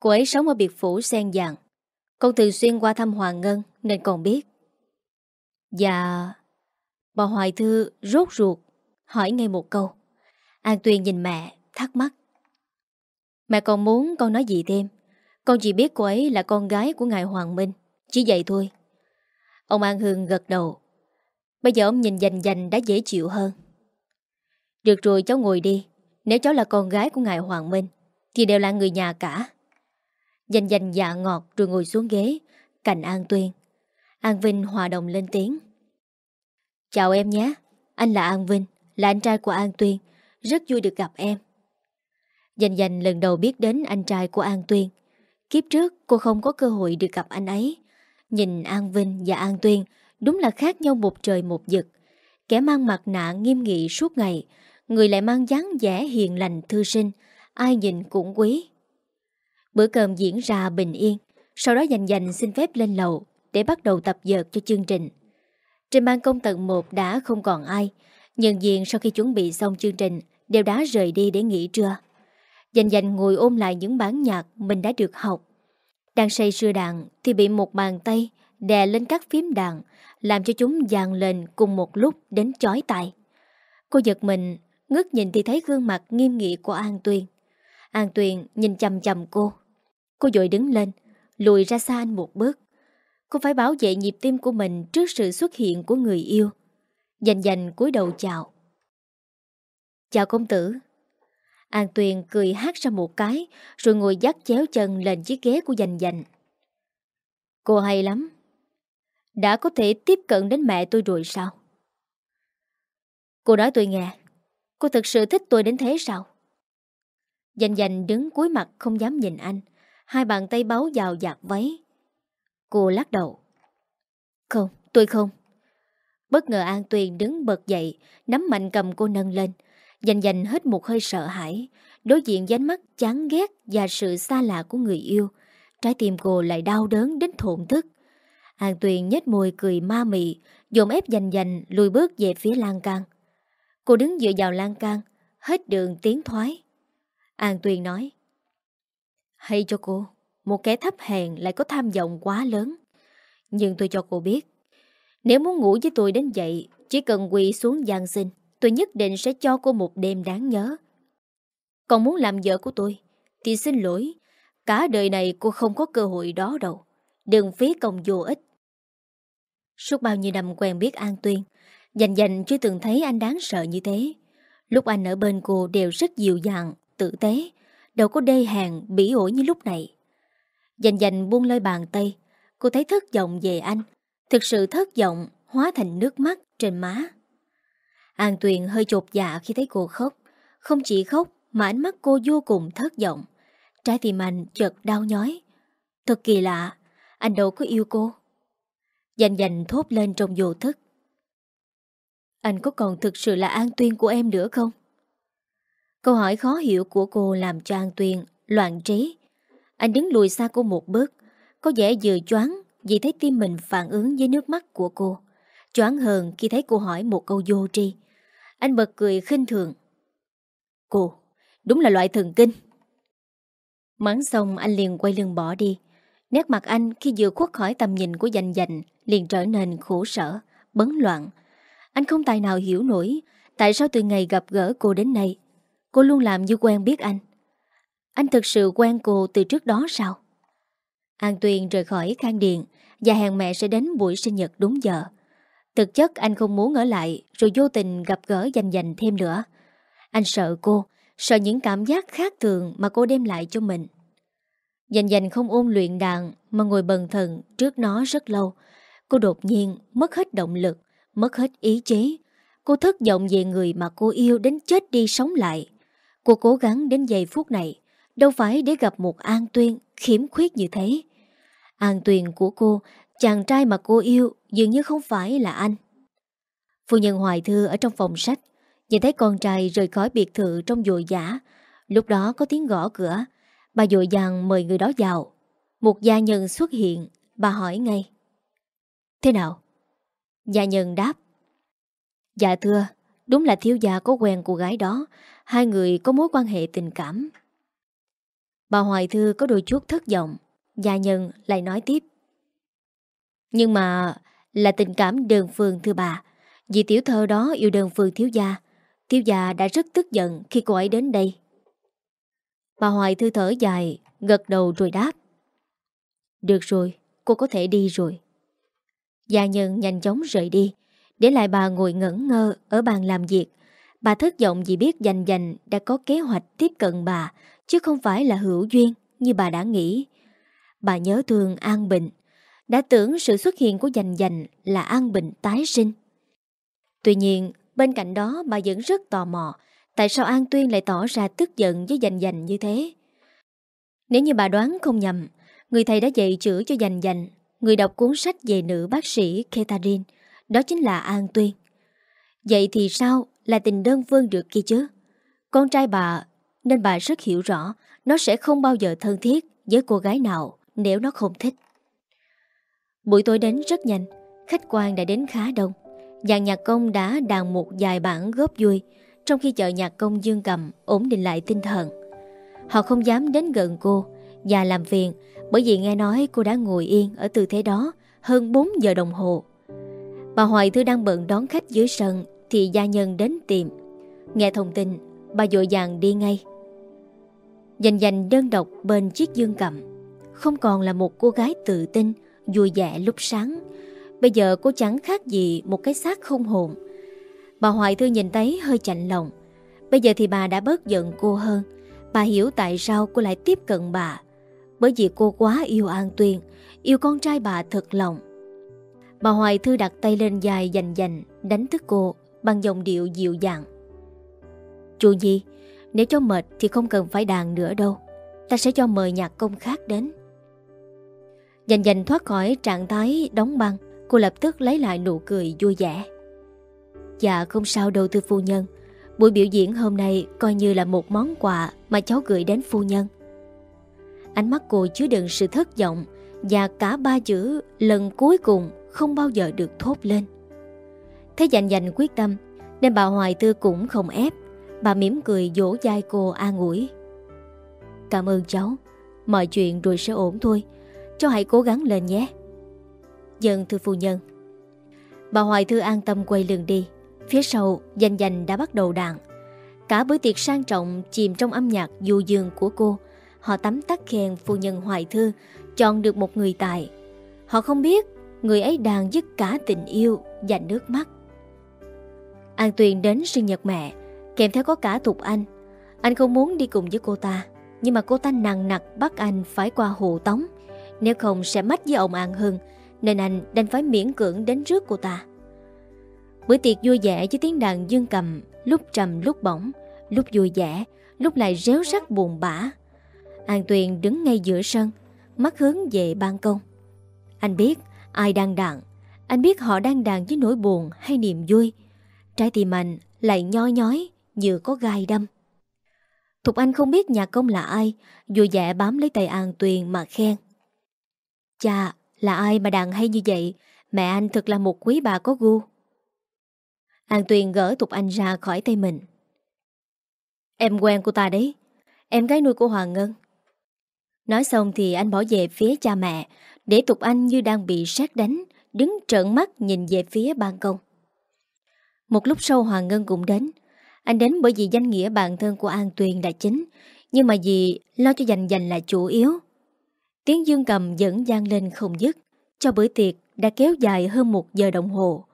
Cô ấy sống ở biệt phủ sen vàng Con thường xuyên qua thăm Hoàng Ngân, Nên còn biết. Dạ Bà Hoài Thư rốt ruột, Hỏi ngay một câu. An Tuyên nhìn mẹ, thắc mắc. Mẹ còn muốn con nói gì thêm? Con chỉ biết cô ấy là con gái của ngài Hoàng Minh, Chỉ vậy thôi. Ông An Hương gật đầu. Bây giờ ông nhìn dành dành đã dễ chịu hơn. Được rồi, cháu ngồi đi. Nếu cháu là con gái của ngài Hoàng Minh, Thì đều là người nhà cả. Dành dành dạ ngọt rồi ngồi xuống ghế, Cạnh An Tuyên. An Vinh hòa đồng lên tiếng. Chào em nhé, Anh là An Vinh, Là anh trai của An Tuyên, Rất vui được gặp em. Dành dành lần đầu biết đến anh trai của An Tuyên, Kiếp trước cô không có cơ hội được gặp anh ấy. Nhìn An Vinh và An Tuyên Đúng là khác nhau một trời một vực, Kẻ mang mặt nạ nghiêm nghị suốt ngày Người lại mang dáng vẻ hiền lành, thư sinh. Ai nhìn cũng quý. Bữa cơm diễn ra bình yên. Sau đó dành dành xin phép lên lầu Để bắt đầu tập dợt cho chương trình. Trên ban công tầng 1 đã không còn ai. Nhân viên sau khi chuẩn bị xong chương trình Đều đã rời đi để nghỉ trưa. Dành dành ngồi ôm lại những bản nhạc Mình đã được học. Đang say sưa đàn Thì bị một bàn tay đè lên các phím đàn, Làm cho chúng dàn lên cùng một lúc Đến chói tai. Cô giật mình ngước nhìn thì thấy gương mặt nghiêm nghị của An Tuyền. An Tuyền nhìn chầm chầm cô Cô dội đứng lên, Lùi ra xa anh một bước Cô phải bảo vệ nhịp tim của mình trước sự xuất hiện của người yêu. Dành dành cúi đầu chào. Chào công tử. An Tuyền cười hát ra một cái, rồi ngồi dắt chéo chân lên chiếc ghế của dành dành. Cô hay lắm. Đã có thể tiếp cận đến mẹ tôi rồi sao? Cô nói tôi nghe. Cô thực sự thích tôi đến thế sao? Dành dành đứng cuối mặt không dám nhìn anh. Hai bàn tay báo vào giặt váy. Cô lắc đầu. Không, tôi không. Bất ngờ An Tuyền đứng bật dậy, nắm mạnh cầm cô nâng lên. Dành dành hết một hơi sợ hãi, đối diện với ánh mắt chán ghét và sự xa lạ của người yêu. Trái tim cô lại đau đớn đến thổn thức. An Tuyền nhếch môi cười ma mị, dồn ép dành dành lùi bước về phía lan can. Cô đứng dựa vào lan can, hết đường tiến thoái. An Tuyền nói Hay cho cô, một kẻ thấp hèn lại có tham vọng quá lớn. Nhưng tôi cho cô biết, nếu muốn ngủ với tôi đến vậy, chỉ cần quỳ xuống giang xin, tôi nhất định sẽ cho cô một đêm đáng nhớ. Còn muốn làm vợ của tôi, thì xin lỗi, cả đời này cô không có cơ hội đó đâu. Đừng phí công vô ích. Suốt bao nhiêu năm quen biết An Tuyên, dành dành chưa từng thấy anh đáng sợ như thế. Lúc anh ở bên cô đều rất dịu dàng, tử tế, đâu có đê hàng, bỉ ổi như lúc này. Dành dành buông lơi bàn tay, cô thấy thất vọng về anh, thực sự thất vọng hóa thành nước mắt trên má. An Tuyền hơi chột dạ khi thấy cô khóc, không chỉ khóc mà ánh mắt cô vô cùng thất vọng. Trái tim anh chợt đau nhói. Thật kỳ lạ, anh đâu có yêu cô. Dành dành thốt lên trong vô thức. Anh có còn thực sự là An Tuyên của em nữa không? Câu hỏi khó hiểu của cô làm cho An Tuyên loạn trí. Anh đứng lùi xa cô một bước, có vẻ vừa choáng vì thấy tim mình phản ứng với nước mắt của cô. Choáng hơn khi thấy cô hỏi một câu vô tri. Anh bật cười khinh thường. Cô, đúng là loại thần kinh. Mắng xong anh liền quay lưng bỏ đi. Nét mặt anh khi vừa khuất khỏi tầm nhìn của dành dành liền trở nên khổ sở, bấn loạn. Anh không tài nào hiểu nổi tại sao từ ngày gặp gỡ cô đến nay, cô luôn làm như quen biết anh. Anh thực sự quen cô từ trước đó sao? An Tuyền rời khỏi khang điện và hẹn mẹ sẽ đến buổi sinh nhật đúng giờ. Thực chất anh không muốn ở lại rồi vô tình gặp gỡ dành dành thêm nữa. Anh sợ cô, sợ những cảm giác khác thường mà cô đem lại cho mình. Dành dành không ôn luyện đàn mà ngồi bần thần trước nó rất lâu. Cô đột nhiên mất hết động lực, mất hết ý chí. Cô thất vọng về người mà cô yêu đến chết đi sống lại. Cô cố gắng đến giây phút này, đâu phải để gặp một An Tuyên khiếm khuyết như thế. An Tuyên của cô, chàng trai mà cô yêu dường như không phải là anh. Phu nhân Hoài Thư ở trong phòng sách, nhìn thấy con trai rời khỏi biệt thự trong dội giả. Lúc đó có tiếng gõ cửa, bà dội dàng mời người đó vào. Một gia nhân xuất hiện, bà hỏi ngay. Thế nào? Gia nhân đáp. Dạ thưa, đúng là thiếu gia có quen cô gái đó, hai người có mối quan hệ tình cảm. Bà Hoài Thư có đôi chút thất vọng, gia nhân lại nói tiếp. Nhưng mà là tình cảm đơn phương thưa bà, vì tiểu thơ đó yêu đơn phương thiếu gia, thiếu gia đã rất tức giận khi cô ấy đến đây. Bà Hoài Thư thở dài, gật đầu rồi đáp. Được rồi, cô có thể đi rồi. Gia nhân nhanh chóng rời đi, để lại bà ngồi ngẩn ngơ ở bàn làm việc. Bà thất vọng vì biết dành dành đã có kế hoạch tiếp cận bà, chứ không phải là hữu duyên như bà đã nghĩ. Bà nhớ thương An Bình, đã tưởng sự xuất hiện của dành dành là An Bình tái sinh. Tuy nhiên, bên cạnh đó bà vẫn rất tò mò tại sao An Tuyên lại tỏ ra tức giận với dành dành như thế. Nếu như bà đoán không nhầm, người thầy đã dạy chữa cho dành dành, người đọc cuốn sách về nữ bác sĩ Ketarin, đó chính là An Tuyên. Vậy thì sao là tình đơn phương được kia chứ? Con trai bà, nên bà rất hiểu rõ nó sẽ không bao giờ thân thiết với cô gái nào nếu nó không thích. Buổi tối đến rất nhanh, khách quan đã đến khá đông. Dàn nhạc công đã đàn một vài bản góp vui, trong khi chờ nhạc công dương cầm ổn định lại tinh thần. Họ không dám đến gần cô và làm phiền bởi vì nghe nói cô đã ngồi yên ở tư thế đó hơn 4 giờ đồng hồ. Bà Hoài Thư đang bận đón khách dưới sân thì gia nhân đến tìm. Nghe thông tin, bà dội dàng đi ngay. Dành dành đơn độc bên chiếc dương cầm. Không còn là một cô gái tự tin, vui vẻ lúc sáng. Bây giờ cô chẳng khác gì một cái xác không hồn. Bà Hoài Thư nhìn thấy hơi chạnh lòng. Bây giờ thì bà đã bớt giận cô hơn. Bà hiểu tại sao cô lại tiếp cận bà. Bởi vì cô quá yêu An Tuyên, yêu con trai bà thật lòng. Bà Hoài Thư đặt tay lên dài dành dành, đánh thức cô bằng giọng điệu dịu dàng. Chú Nhi, nếu cho mệt thì không cần phải đàn nữa đâu. Ta sẽ cho mời nhạc công khác đến. Dành dành thoát khỏi trạng thái đóng băng, cô lập tức lấy lại nụ cười vui vẻ. Dạ không sao đâu thưa phu nhân. Buổi biểu diễn hôm nay coi như là một món quà mà cháu gửi đến phu nhân. Ánh mắt cô chứa đựng sự thất vọng và cả ba chữ lần cuối cùng không bao giờ được thốt lên. Thấy dành dành quyết tâm nên bà Hoài Tư cũng không ép. Bà mỉm cười dỗ dai cô an ủi. Cảm ơn cháu. Mọi chuyện rồi sẽ ổn thôi. Cháu hãy cố gắng lên nhé. Dân thưa phu nhân. Bà Hoài Thư an tâm quay lưng đi. Phía sau, dành dành đã bắt đầu đàn. Cả bữa tiệc sang trọng chìm trong âm nhạc du dương của cô. Họ tắm tắt khen phu nhân Hoài Thư chọn được một người tài. Họ không biết người ấy đang dứt cả tình yêu và nước mắt. An Tuyền đến sinh nhật mẹ, kèm theo có cả Thục Anh. Anh không muốn đi cùng với cô ta, nhưng mà cô ta nặng nặc bắt anh phải qua hộ tống. Nếu không sẽ mất với ông An Hưng, nên anh đành phải miễn cưỡng đến trước cô ta. Bữa tiệc vui vẻ với tiếng đàn dương cầm, lúc trầm lúc bổng, lúc vui vẻ, lúc lại réo rắt buồn bã. An Tuyền đứng ngay giữa sân, mắt hướng về ban công. Anh biết ai đang đàn, anh biết họ đang đàn với nỗi buồn hay niềm vui. Trái tim anh lại nhói nhói như có gai đâm. Thục Anh không biết nhà công là ai, vui vẻ bám lấy tay An Tuyền mà khen. Cha, là ai mà đàn hay như vậy, mẹ anh thật là một quý bà có gu. An Tuyền gỡ Thục Anh ra khỏi tay mình. Em quen của ta đấy, em gái nuôi của Hoàng Ngân. Nói xong thì anh bỏ về phía cha mẹ, để Tục Anh như đang bị sát đánh, đứng trợn mắt nhìn về phía ban công. Một lúc sau Hoàng Ngân cũng đến. Anh đến bởi vì danh nghĩa bạn thân của An Tuyền đã chính, nhưng mà vì lo cho dành dành là chủ yếu. Tiếng dương cầm vẫn gian lên không dứt, cho bữa tiệc đã kéo dài hơn một giờ đồng hồ.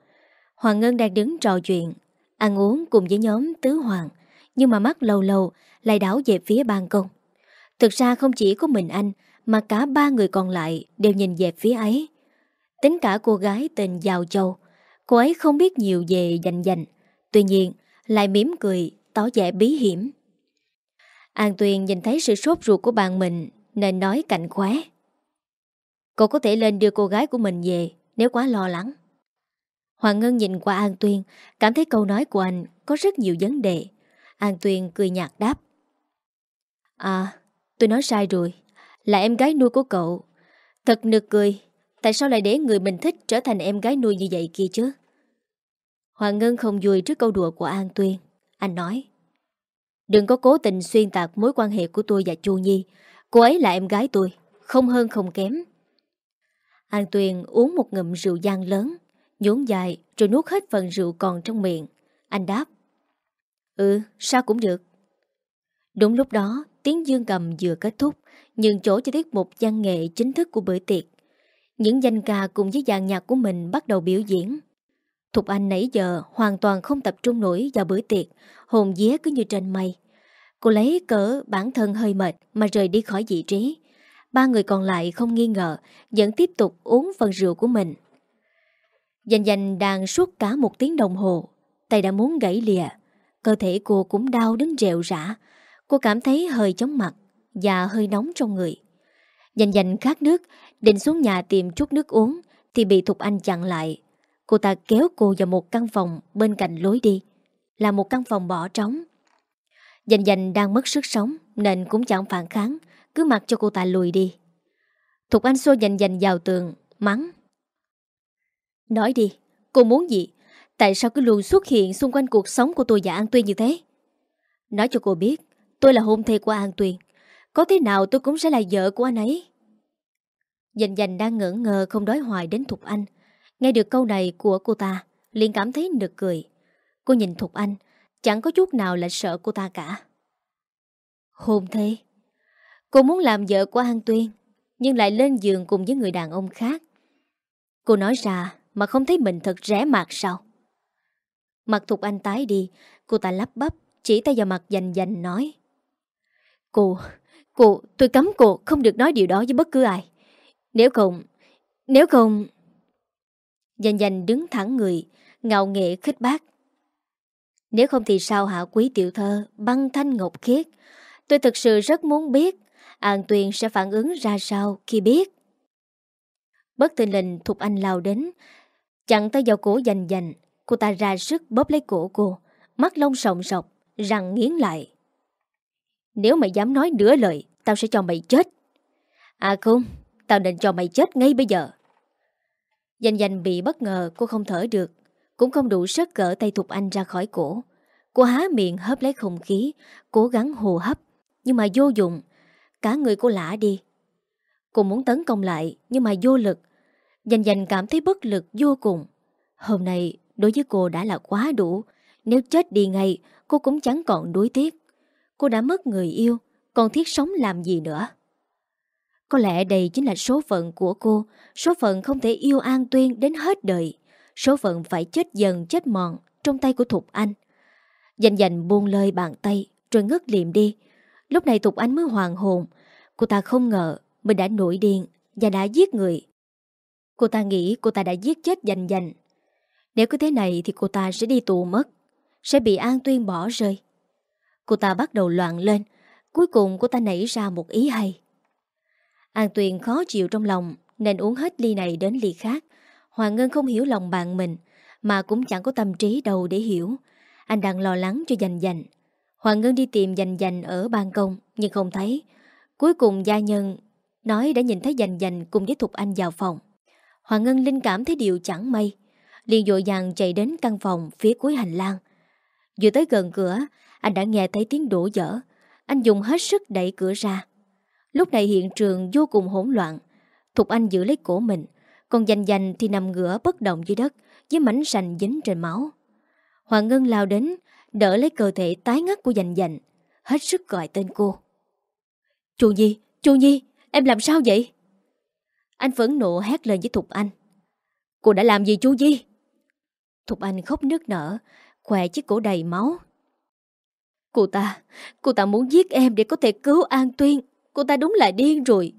Hoàng Ngân đang đứng trò chuyện, ăn uống cùng với nhóm Tứ Hoàng, nhưng mà mắt lâu lâu lại đảo về phía ban công. Thực ra không chỉ có mình anh, Mà cả ba người còn lại đều nhìn về phía ấy. Tính cả cô gái tên Giao Châu, Cô ấy không biết nhiều về dành dành Tuy nhiên lại mỉm cười, Tỏ vẻ bí hiểm. An Tuyền nhìn thấy sự sốt ruột của bạn mình, Nên nói cạnh khóe. Cô có thể lên đưa cô gái của mình về, Nếu quá lo lắng. Hoàng Ngân nhìn qua An Tuyên Cảm thấy câu nói của anh có rất nhiều vấn đề. An Tuyên cười nhạt đáp. À Tôi nói sai rồi. Là em gái nuôi của cậu. Thật nực cười. Tại sao lại để người mình thích trở thành em gái nuôi như vậy kia chứ? Hoàng Ngân không vui trước câu đùa của An Tuyên. Anh nói, Đừng có cố tình xuyên tạc mối quan hệ của tôi và Chu Nhi. Cô ấy là em gái tôi, Không hơn không kém. An Tuyền uống một ngụm rượu giang lớn Nhốn dài rồi nuốt hết phần rượu còn trong miệng. Anh đáp Ừ sao cũng được. Đúng lúc đó tiếng dương cầm vừa kết thúc, nhưng chỗ cho tiết mục văn nghệ chính thức của bữa tiệc. Những danh ca cùng với dàn nhạc của mình bắt đầu biểu diễn. Thục Anh nãy giờ hoàn toàn không tập trung nổi vào bữa tiệc, hồn vía cứ như trên mây. Cô lấy cỡ bản thân hơi mệt mà rời đi khỏi vị trí. Ba người còn lại không nghi ngờ, vẫn tiếp tục uống phần rượu của mình. Dành dành đang suốt cả một tiếng đồng hồ, tay đã muốn gãy lìa. Cơ thể cô cũng đau đến rệu rã, Cô cảm thấy hơi chóng mặt Và hơi nóng trong người. Dành dành khát nước Định xuống nhà tìm chút nước uống Thì bị Thục Anh chặn lại. Cô ta kéo cô vào một căn phòng bên cạnh lối đi Là một căn phòng bỏ trống. Dành dành đang mất sức sống Nên cũng chẳng phản kháng Cứ mặc cho cô ta lùi đi. Thục Anh xô dành dành vào tường Mắng. Nói đi, cô muốn gì? Tại sao cứ luôn xuất hiện xung quanh cuộc sống của tôi và An Tuyên như thế? Nói cho cô biết Tôi là hôn thê của An Tuyền. Có thế nào tôi cũng sẽ là vợ của anh ấy. Dành dành đang ngỡ ngờ không đói hoài đến Thục Anh. Nghe được câu này của cô ta liền cảm thấy nực cười. Cô nhìn Thục Anh Chẳng có chút nào là sợ cô ta cả. Hôn thê? Cô muốn làm vợ của An Tuyên Nhưng lại lên giường cùng với người đàn ông khác. Cô nói ra mà không thấy mình thật rẻ mạt sao? Mặt Thục Anh tái đi, cô ta lắp bắp, chỉ tay vào mặt dành dành nói. Cô, cô, tôi cấm cô không được nói điều đó với bất cứ ai. Nếu không, nếu không... Dành dành đứng thẳng người, ngạo nghệ khích bác. Nếu không thì sao hả quý tiểu thơ, băng thanh ngọc khiết. Tôi thực sự rất muốn biết An Tuyền sẽ phản ứng ra sao khi biết. Bất tình lình Thục Anh lao đến, chặn tay vào cổ dành dành, cô ta ra sức bóp lấy cổ cô, mắt lông sòng sọc, răng nghiến lại. Nếu mày dám nói nửa lời, tao sẽ cho mày chết. À không, tao định cho mày chết ngay bây giờ. danh danh bị bất ngờ cô không thở được, cũng không đủ sức cỡ tay Thục Anh ra khỏi cổ. Cô há miệng hấp lấy không khí, cố gắng hồ hấp, nhưng mà vô dụng. Cả người cô lạ đi. Cô muốn tấn công lại, nhưng mà vô lực. danh danh cảm thấy bất lực vô cùng. Hôm nay, đối với cô đã là quá đủ. Nếu chết đi ngay, cô cũng chẳng còn đuối tiếc. Cô đã mất người yêu, còn thiết sống làm gì nữa? Có lẽ đây chính là số phận của cô, số phận không thể yêu An Tuyên đến hết đời, số phận phải chết dần chết mòn trong tay của Thục Anh. Dành dành buông lời bàn tay, rồi ngất liệm đi. Lúc này Thục Anh mới hoàng hồn, cô ta không ngờ mình đã nổi điên và đã giết người. Cô ta nghĩ cô ta đã giết chết dành dành. Nếu cứ thế này thì cô ta sẽ đi tù mất, sẽ bị An Tuyên bỏ rơi. Cô ta bắt đầu loạn lên, cuối cùng cô ta nảy ra một ý hay. An Tuyền khó chịu trong lòng nên uống hết ly này đến ly khác. Hoàng Ngân không hiểu lòng bạn mình mà cũng chẳng có tâm trí đâu để hiểu. Anh đang lo lắng cho dành dành. Hoàng Ngân đi tìm dành dành ở ban công nhưng không thấy. Cuối cùng gia nhân nói đã nhìn thấy dành dành cùng với Thục Anh vào phòng. Hoàng Ngân linh cảm thấy điều chẳng may. liền dội dàng chạy đến căn phòng phía cuối hành lang. Vừa tới gần cửa, anh đã nghe thấy tiếng đổ dở. Anh dùng hết sức đẩy cửa ra. Lúc này hiện trường vô cùng hỗn loạn. Thục Anh giữ lấy cổ mình, còn dành dành thì nằm ngửa bất động dưới đất với mảnh sành dính trên máu. Hoàng Ngân lao đến, đỡ lấy cơ thể tái ngắt của dành dành, hết sức gọi tên cô. Chu Nhi, Chu Nhi, em làm sao vậy? Anh phẫn nộ hét lên với Thục Anh. Cô đã làm gì Chu Nhi? Thục Anh khóc nước nở, khỏe chiếc cổ đầy máu. Cô ta, cô ta muốn giết em để có thể cứu An Tuyên. Cô ta đúng là điên rồi.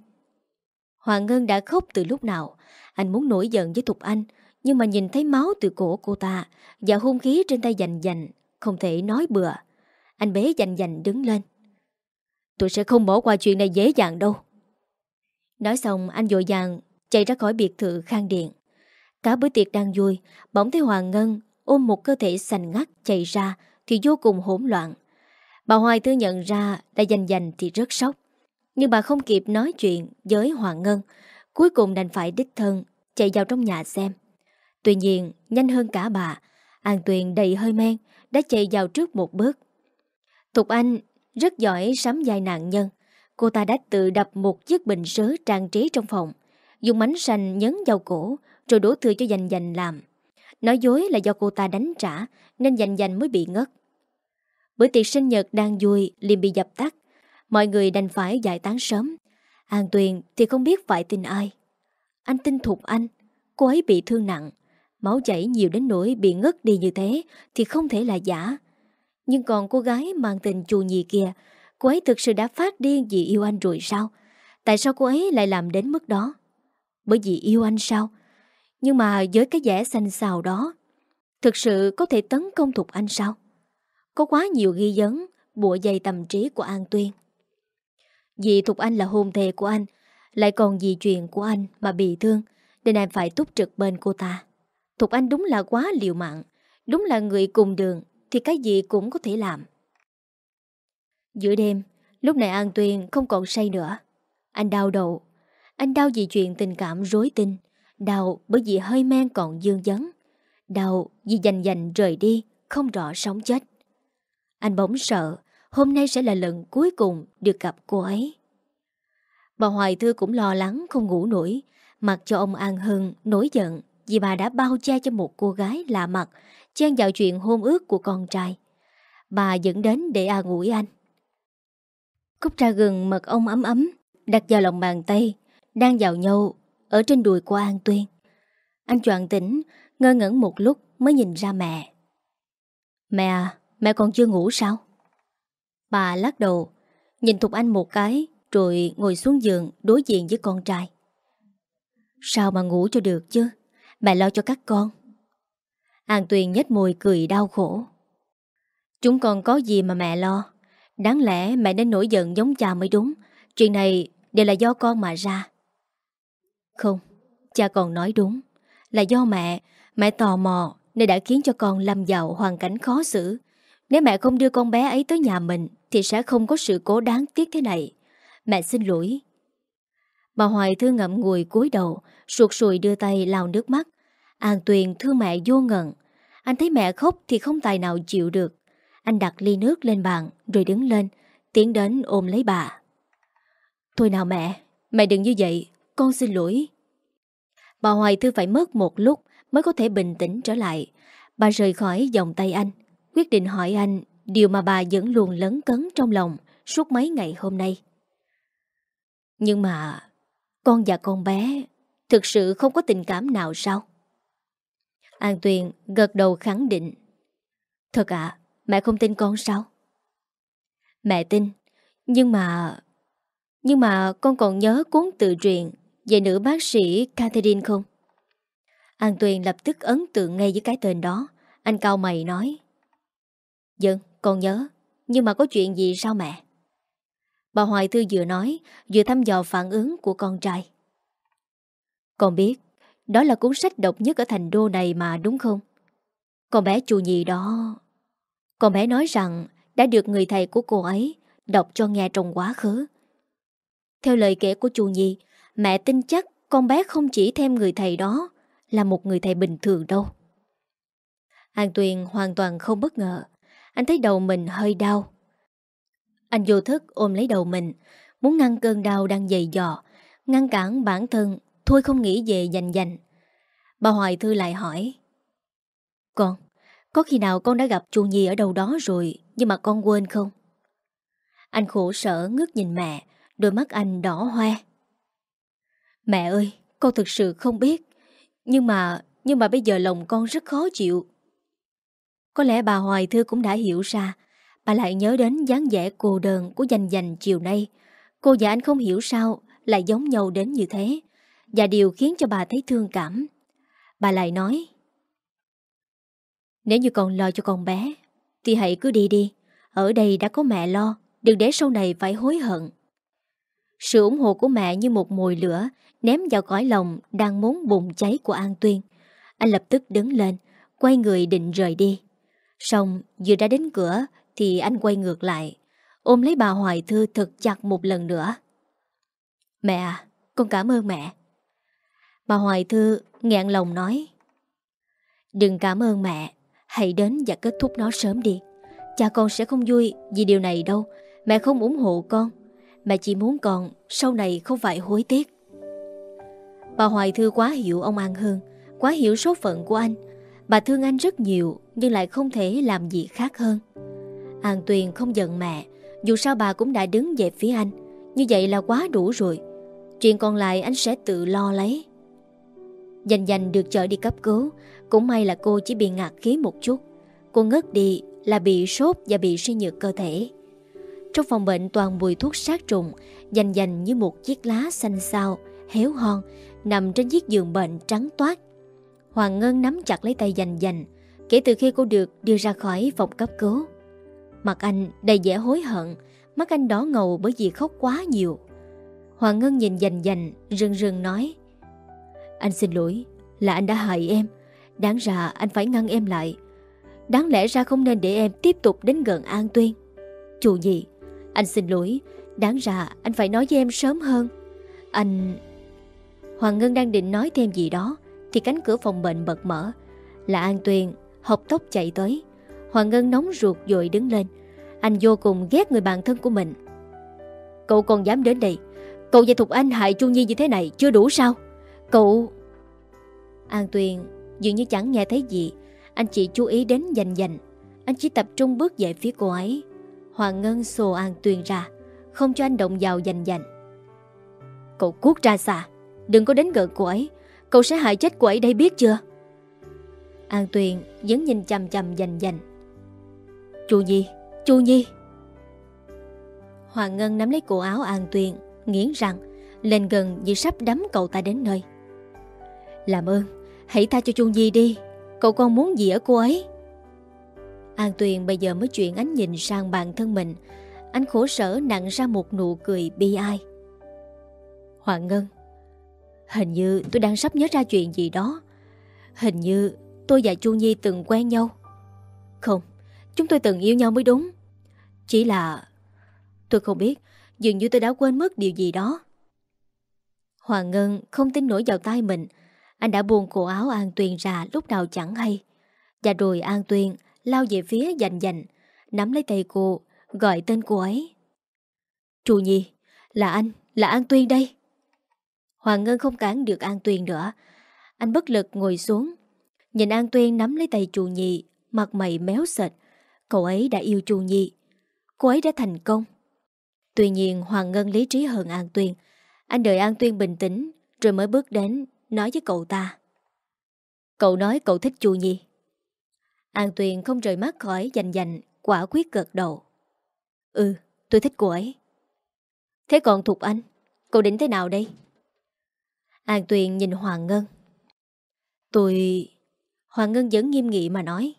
Hoàng Ngân đã khóc từ lúc nào. Anh muốn nổi giận với Thục Anh, nhưng mà nhìn thấy máu từ cổ cô ta và hung khí trên tay dành dành, không thể nói bừa. Anh bế dành dành đứng lên. Tôi sẽ không bỏ qua chuyện này dễ dàng đâu. Nói xong anh dội dàng chạy ra khỏi biệt thự khang điện. Cả bữa tiệc đang vui, bỗng thấy Hoàng Ngân ôm một cơ thể sành ngắt chạy ra thì vô cùng hỗn loạn. Bà Hoài Thư nhận ra đã dành dành thì rất sốc. Nhưng bà không kịp nói chuyện với Hoàng Ngân, Cuối cùng đành phải đích thân Chạy vào trong nhà xem. Tuy nhiên, nhanh hơn cả bà, An Tuyền đầy hơi men, Đã chạy vào trước một bước. Thục Anh rất giỏi sắm dài nạn nhân. Cô ta đã tự đập một chiếc bình sứ trang trí trong phòng, Dùng mánh sành nhấn vào cổ Rồi đổ thừa cho dành dành làm. Nói dối là do cô ta đánh trả Nên dành dành mới bị ngất. Bữa tiệc sinh nhật đang vui, liền bị dập tắt. Mọi người đành phải giải tán sớm. An Tuyền thì không biết phải tin ai. Anh tin Thục Anh, Cô ấy bị thương nặng. Máu chảy nhiều đến nỗi bị ngất đi như thế Thì không thể là giả. Nhưng còn cô gái mang tình chù nhì kia Cô ấy thực sự đã phát điên vì yêu anh rồi sao? Tại sao cô ấy lại làm đến mức đó? Bởi vì yêu anh sao? Nhưng mà với cái vẻ xanh xào đó, Thực sự có thể tấn công Thục Anh sao? Có quá nhiều ghi dấn Bụa dày tâm trí của An Tuyên. Vì Thục Anh là hôn thề của anh, Lại còn vì chuyện của anh mà bị thương, Nên em phải túc trực bên cô ta. Thục Anh đúng là quá liều mạng, Đúng là người cùng đường, Thì cái gì cũng có thể làm. Giữa đêm, Lúc này An Tuyên không còn say nữa. Anh đau đầu. Anh đau vì chuyện tình cảm rối tinh, Đau bởi vì hơi men còn dương dấn, Đau vì dành dành rời đi, Không rõ sống chết. Anh bỗng sợ hôm nay sẽ là lần cuối cùng được gặp cô ấy. Bà Hoài Thư cũng lo lắng không ngủ nổi, mặc cho ông An Hưng nổi giận vì bà đã bao che cho một cô gái lạ mặt, chen vào chuyện hôn ước của con trai. Bà dẫn đến để an ủi anh. Cúc trà gừng mật ong ấm ấm, đặt vào lòng bàn tay, đang vào nhau ở trên đùi của An Tuyên. Anh choàng tỉnh Ngơ ngẩn một lúc mới nhìn ra mẹ Mẹ à Mẹ còn chưa ngủ sao? Bà lắc đầu, Nhìn Thục Anh một cái, Rồi ngồi xuống giường đối diện với con trai. Sao mà ngủ cho được chứ? Mẹ lo cho các con. An Tuyền nhếch môi cười đau khổ. Chúng còn có gì mà mẹ lo? Đáng lẽ mẹ nên nổi giận giống cha mới đúng. Chuyện này đều là do con mà ra. Không, Cha còn nói đúng. Là do mẹ Mẹ tò mò Nên đã khiến cho con lâm vào hoàn cảnh khó xử. Nếu mẹ không đưa con bé ấy tới nhà mình, Thì sẽ không có sự cố đáng tiếc thế này. Mẹ xin lỗi. Bà Hoài thương ngậm ngùi cúi đầu, Suột sùi đưa tay lau nước mắt. An Tuyền thương mẹ vô ngần. Anh thấy mẹ khóc thì không tài nào chịu được. Anh đặt ly nước lên bàn, Rồi đứng lên, Tiến đến ôm lấy bà. Thôi nào mẹ Mẹ đừng như vậy, Con xin lỗi. Bà Hoài Thư phải mất một lúc Mới có thể bình tĩnh trở lại. Bà rời khỏi vòng tay anh. Quyết định hỏi anh Điều mà bà vẫn luôn lấn cấn trong lòng Suốt mấy ngày hôm nay. Nhưng mà Con và con bé Thực sự không có tình cảm nào sao? An Tuyền gật đầu khẳng định. Thật ạ, Mẹ không tin con sao? Mẹ tin, Nhưng mà Nhưng mà con còn nhớ cuốn tự truyện Về nữ bác sĩ Catherine không? An Tuyền lập tức ấn tượng ngay với cái tên đó. Anh cao mày nói. Dân, con nhớ, Nhưng mà có chuyện gì sao mẹ? Bà Hoài Thư vừa nói, Vừa thăm dò phản ứng của con trai. Con biết, Đó là cuốn sách độc nhất ở thành đô này mà, đúng không? Con bé chù nhì đó, Con bé nói rằng Đã được người thầy của cô ấy Đọc cho nghe trong quá khứ. Theo lời kể của chù nhì Mẹ tin chắc con bé không chỉ thêm người thầy đó Là một người thầy bình thường đâu. An Tuyền hoàn toàn không bất ngờ. Anh thấy đầu mình hơi đau. Anh vô thức ôm lấy đầu mình, Muốn ngăn cơn đau đang dày dò, Ngăn cản bản thân, Thôi không nghĩ về dành dành. Bà Hoài Thư lại hỏi, Con, Có khi nào con đã gặp chu Nhi ở đâu đó rồi Nhưng mà con quên không? Anh khổ sở ngước nhìn mẹ, Đôi mắt anh đỏ hoe. Mẹ ơi, Con thực sự không biết, Nhưng mà Nhưng mà bây giờ lòng con rất khó chịu có lẽ bà Hoài Thư cũng đã hiểu ra. Bà lại nhớ đến dáng vẻ cô đơn Của dành dành chiều nay. Cô và anh không hiểu sao Lại giống nhau đến như thế. Và điều khiến cho bà thấy thương cảm. Bà lại nói, Nếu như còn lo cho con bé, Thì hãy cứ đi đi. Ở đây đã có mẹ lo, Đừng để sau này phải hối hận. Sự ủng hộ của mẹ như một mồi lửa Ném vào cõi lòng Đang muốn bùng cháy của An Tuyên. Anh lập tức đứng lên, Quay người định rời đi. Xong, vừa đã đến cửa Thì anh quay ngược lại, Ôm lấy bà Hoài Thư thật chặt một lần nữa. Mẹ à Con cảm ơn mẹ. Bà Hoài Thư ngẹn lòng nói, Đừng cảm ơn mẹ, Hãy đến và kết thúc nó sớm đi. Cha con sẽ không vui vì điều này đâu, Mẹ không ủng hộ con, Mẹ chỉ muốn con sau này không phải hối tiếc. Bà Hoài Thư quá hiểu ông An Hương Quá hiểu số phận của anh Bà thương anh rất nhiều, Nhưng lại không thể làm gì khác hơn. An Tuyền không giận mẹ, Dù sao bà cũng đã đứng về phía anh. Như vậy là quá đủ rồi. Chuyện còn lại anh sẽ tự lo lấy. Dành dành được chở đi cấp cứu, Cũng may là cô chỉ bị ngạt khí một chút. Cô ngất đi là bị sốt và bị suy nhược cơ thể. Trong phòng bệnh toàn mùi thuốc sát trùng, Dành dành như một chiếc lá xanh xao, Héo hon, Nằm trên chiếc giường bệnh trắng toát. Hoàng Ngân nắm chặt lấy tay dành dành, Kể từ khi cô được đưa ra khỏi phòng cấp cứu. Mặt anh đầy vẻ hối hận, Mắt anh đỏ ngầu bởi vì khóc quá nhiều. Hoàng Ngân nhìn dành dành, rưng rưng nói, Anh xin lỗi, Là anh đã hại em. Đáng ra anh phải ngăn em lại. Đáng lẽ ra không nên để em tiếp tục đến gần An Tuyên. Chủ gì, Anh xin lỗi, Đáng ra anh phải nói với em sớm hơn. Anh Hoàng Ngân đang định nói thêm gì đó thì cánh cửa phòng bệnh bật mở. Là An Tuyền học tốc chạy tới. Hoàng Ngân nóng ruột dội đứng lên. Anh vô cùng ghét người bạn thân của mình. Cậu còn dám đến đây? Cậu và Thục Anh hại Chu Nhi như thế này Chưa đủ sao? Cậu An Tuyền dường như chẳng nghe thấy gì. Anh chỉ chú ý đến dành dành. Anh chỉ tập trung bước về phía cô ấy. Hoàng Ngân xô An Tuyền ra. Không cho anh động vào dành dành. Cậu cuốc ra xa. Đừng có đến gần cô ấy. Cậu sẽ hại chết cô ấy đây biết chưa? An Tuyền vẫn nhìn chầm chầm dành dành. Chu Nhi Chu Nhi. Hoàng Ngân nắm lấy cổ áo An Tuyền, Nghiến răng, Lên gần như sắp đấm cậu ta đến nơi. Làm ơn, Hãy tha cho Chu Nhi đi, Cậu con muốn gì ở cô ấy? An Tuyền bây giờ mới chuyển ánh nhìn sang bản thân mình Anh khổ sở nặng ra một nụ cười bi ai. Hoàng Ngân Hình như tôi đang sắp nhớ ra chuyện gì đó. Hình như tôi và Chu Nhi từng quen nhau. Không, Chúng tôi từng yêu nhau mới đúng. Chỉ là, Tôi không biết, Dường như tôi đã quên mất điều gì đó. Hoàng Ngân không tin nổi vào tay mình. Anh đã buông cổ áo An Tuyền ra lúc nào chẳng hay. Và rồi An Tuyền lao về phía dành dành, Nắm lấy tay cô, Gọi tên cô ấy. Chu Nhi, Là anh, Là An Tuyền đây. Hoàng Ngân không cản được An Tuyền nữa. Anh bất lực ngồi xuống. Nhìn An Tuyên nắm lấy tay Chu Nhi, Mặt mày méo sệt Cậu ấy đã yêu Chu Nhi. Cô ấy đã thành công. Tuy nhiên, Hoàng Ngân lý trí hơn An Tuyên. Anh đợi An Tuyên bình tĩnh, Rồi mới bước đến, nói với cậu ta. Cậu nói cậu thích Chu Nhi. An Tuyên không rời mắt khỏi dành dành, Quả quyết gật đầu. Ừ tôi thích cô ấy. Thế còn Thục Anh, Cậu định thế nào đây? An Tuyền nhìn Hoàng Ngân. Tôi... Hoàng Ngân vẫn nghiêm nghị mà nói.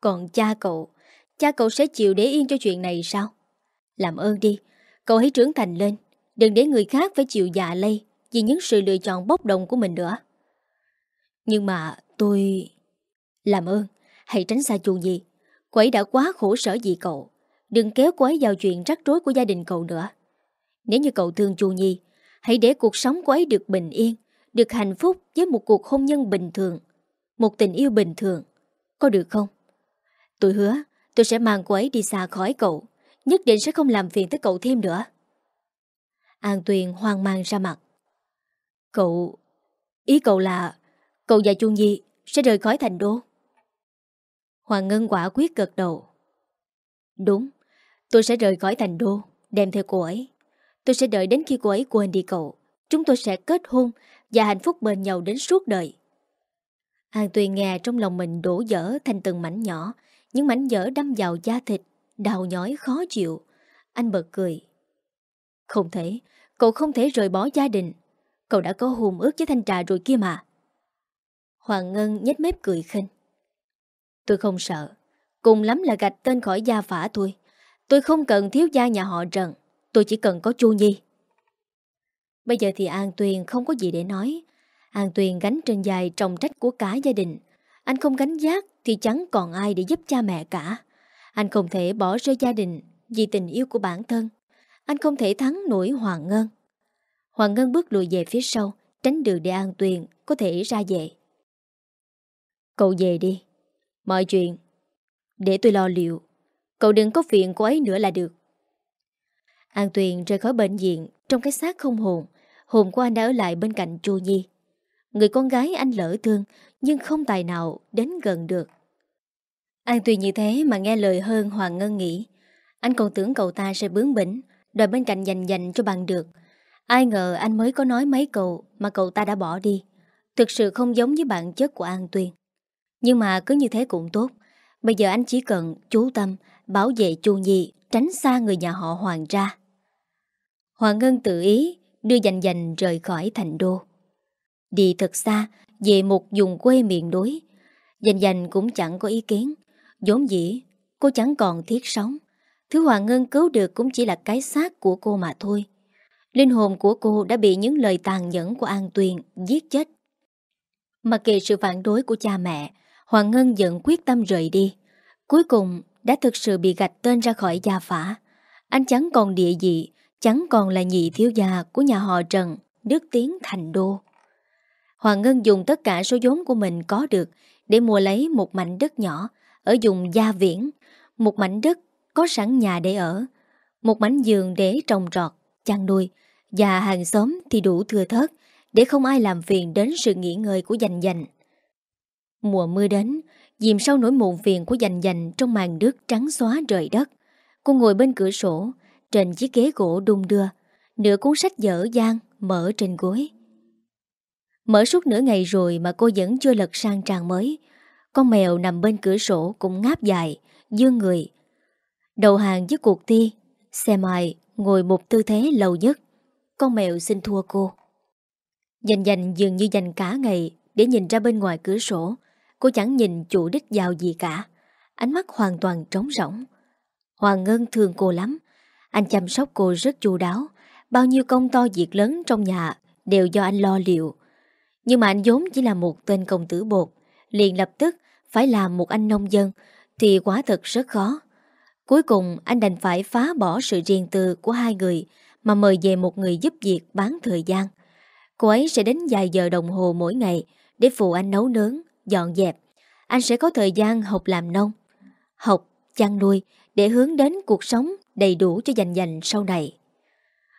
Còn cha cậu Cha cậu sẽ chịu để yên cho chuyện này sao? Làm ơn đi, Cậu hãy trưởng thành lên, Đừng để người khác phải chịu dạ lây Vì những sự lựa chọn bốc đồng của mình nữa. Nhưng mà tôi... Làm ơn, Hãy tránh xa chuồng gì. Cô ấy đã quá khổ sở vì cậu, Đừng kéo cô ấy vào chuyện rắc rối của gia đình cậu nữa. Nếu như cậu thương chu Nhi Hãy để cuộc sống của ấy được bình yên, Được hạnh phúc với một cuộc hôn nhân bình thường, Một tình yêu bình thường. Có được không? Tôi hứa, tôi sẽ mang cô ấy đi xa khỏi cậu, Nhất định sẽ không làm phiền tới cậu thêm nữa. An Tuyền hoang mang ra mặt. Cậu... Ý cậu là Cậu và Chu Nhi sẽ rời khỏi thành đô. Hoàng Ngân quả quyết gật đầu. Đúng, Tôi sẽ rời khỏi thành đô, Đem theo cô ấy. Tôi sẽ đợi đến khi cô ấy quên đi cậu. Chúng tôi sẽ kết hôn Và hạnh phúc bên nhau đến suốt đời. Hàng Tuyền nghe trong lòng mình đổ dở thành từng mảnh nhỏ. Những mảnh dở đâm vào da thịt Đau nhói khó chịu. Anh bật cười. Không thể, Cậu không thể rời bỏ gia đình. Cậu đã có hùng ước với thanh trà rồi kia mà. Hoàng Ngân nhếch mép cười khinh. Tôi không sợ. Cùng lắm là gạch tên khỏi gia phả tôi. Tôi không cần thiếu gia nhà họ Trần. Tôi chỉ cần có Chu Nhi. Bây giờ thì An Tuyền không có gì để nói. An Tuyền gánh trên dài trọng trách của cả gia đình. Anh không gánh giác Thì chẳng còn ai để giúp cha mẹ cả. Anh không thể bỏ rơi gia đình Vì tình yêu của bản thân. Anh không thể thắng nổi Hoàng Ngân. Hoàng Ngân bước lùi về phía sau, Tránh đường để An Tuyền có thể ra về. Cậu về đi. Mọi chuyện. Để tôi lo liệu. Cậu đừng có phiền cô ấy nữa là được. An Tuyền rời khỏi bệnh viện trong cái xác không hồn. Hồn của anh đã ở lại bên cạnh Chu Nhi. Người con gái anh lỡ thương nhưng không tài nào đến gần được. An Tuyền như thế mà nghe lời hơn Hoàng Ngân nghĩ. Anh còn tưởng cậu ta sẽ bướng bỉnh, đòi bên cạnh dành dành cho bằng được. Ai ngờ anh mới có nói mấy câu mà cậu ta đã bỏ đi. Thực sự không giống với bản chất của An Tuyền. Nhưng mà cứ như thế cũng tốt. Bây giờ anh chỉ cần chú tâm bảo vệ Chu Nhi tránh xa người nhà họ Hoàng ra. Hoàng Ngân tự ý đưa dành dành rời khỏi thành đô. Đi thật xa, về một vùng quê miền đối. Dành dành cũng chẳng có ý kiến. vốn dĩ, cô chẳng còn thiết sống. Thứ Hoàng Ngân cứu được cũng chỉ là cái xác của cô mà thôi. Linh hồn của cô đã bị những lời tàn nhẫn của An Tuyền giết chết. Mặc kệ sự phản đối của cha mẹ, Hoàng Ngân vẫn quyết tâm rời đi. Cuối cùng đã thực sự bị gạch tên ra khỏi gia phả. Anh chẳng còn địa vị, chẳng còn là nhị thiếu gia của nhà họ Trần, nước tiếng thành đô. Hoàng Ngân dùng tất cả số vốn của mình có được để mua lấy một mảnh đất nhỏ ở vùng Gia Viễn, một mảnh đất có sẵn nhà để ở, một mảnh giường để trồng trọt, chăn nuôi, và hàng xóm thì đủ thừa thớt để không ai làm phiền đến sự nghỉ ngơi của dành dành. Mùa mưa đến, dìm sau nỗi muộn phiền của dành dành trong màn nước trắng xóa rời đất. Cô ngồi bên cửa sổ, trên chiếc ghế gỗ đung đưa, nửa cuốn sách dở dang mở trên gối. Mở suốt nửa ngày rồi mà cô vẫn chưa lật sang trang mới. Con mèo nằm bên cửa sổ cũng ngáp dài, dương người. Đầu hàng với cuộc thi, xe mài ngồi một tư thế lâu nhất. Con mèo xin thua cô. Dành dành dường như dành cả ngày để nhìn ra bên ngoài cửa sổ. Cô chẳng nhìn chủ đích vào gì cả. Ánh mắt hoàn toàn trống rỗng. Hoàng Ngân thương cô lắm. Anh chăm sóc cô rất chu đáo. Bao nhiêu công to việc lớn trong nhà đều do anh lo liệu. Nhưng mà anh vốn chỉ là một tên công tử bột. Liền lập tức phải làm một anh nông dân thì quả thật rất khó. Cuối cùng anh đành phải phá bỏ sự riêng tư của hai người mà mời về một người giúp việc bán thời gian. Cô ấy sẽ đến vài giờ đồng hồ mỗi ngày để phụ anh nấu nướng, dọn dẹp. Anh sẽ có thời gian học làm nông, học, chăn nuôi để hướng đến cuộc sống đầy đủ cho dành dành sau này.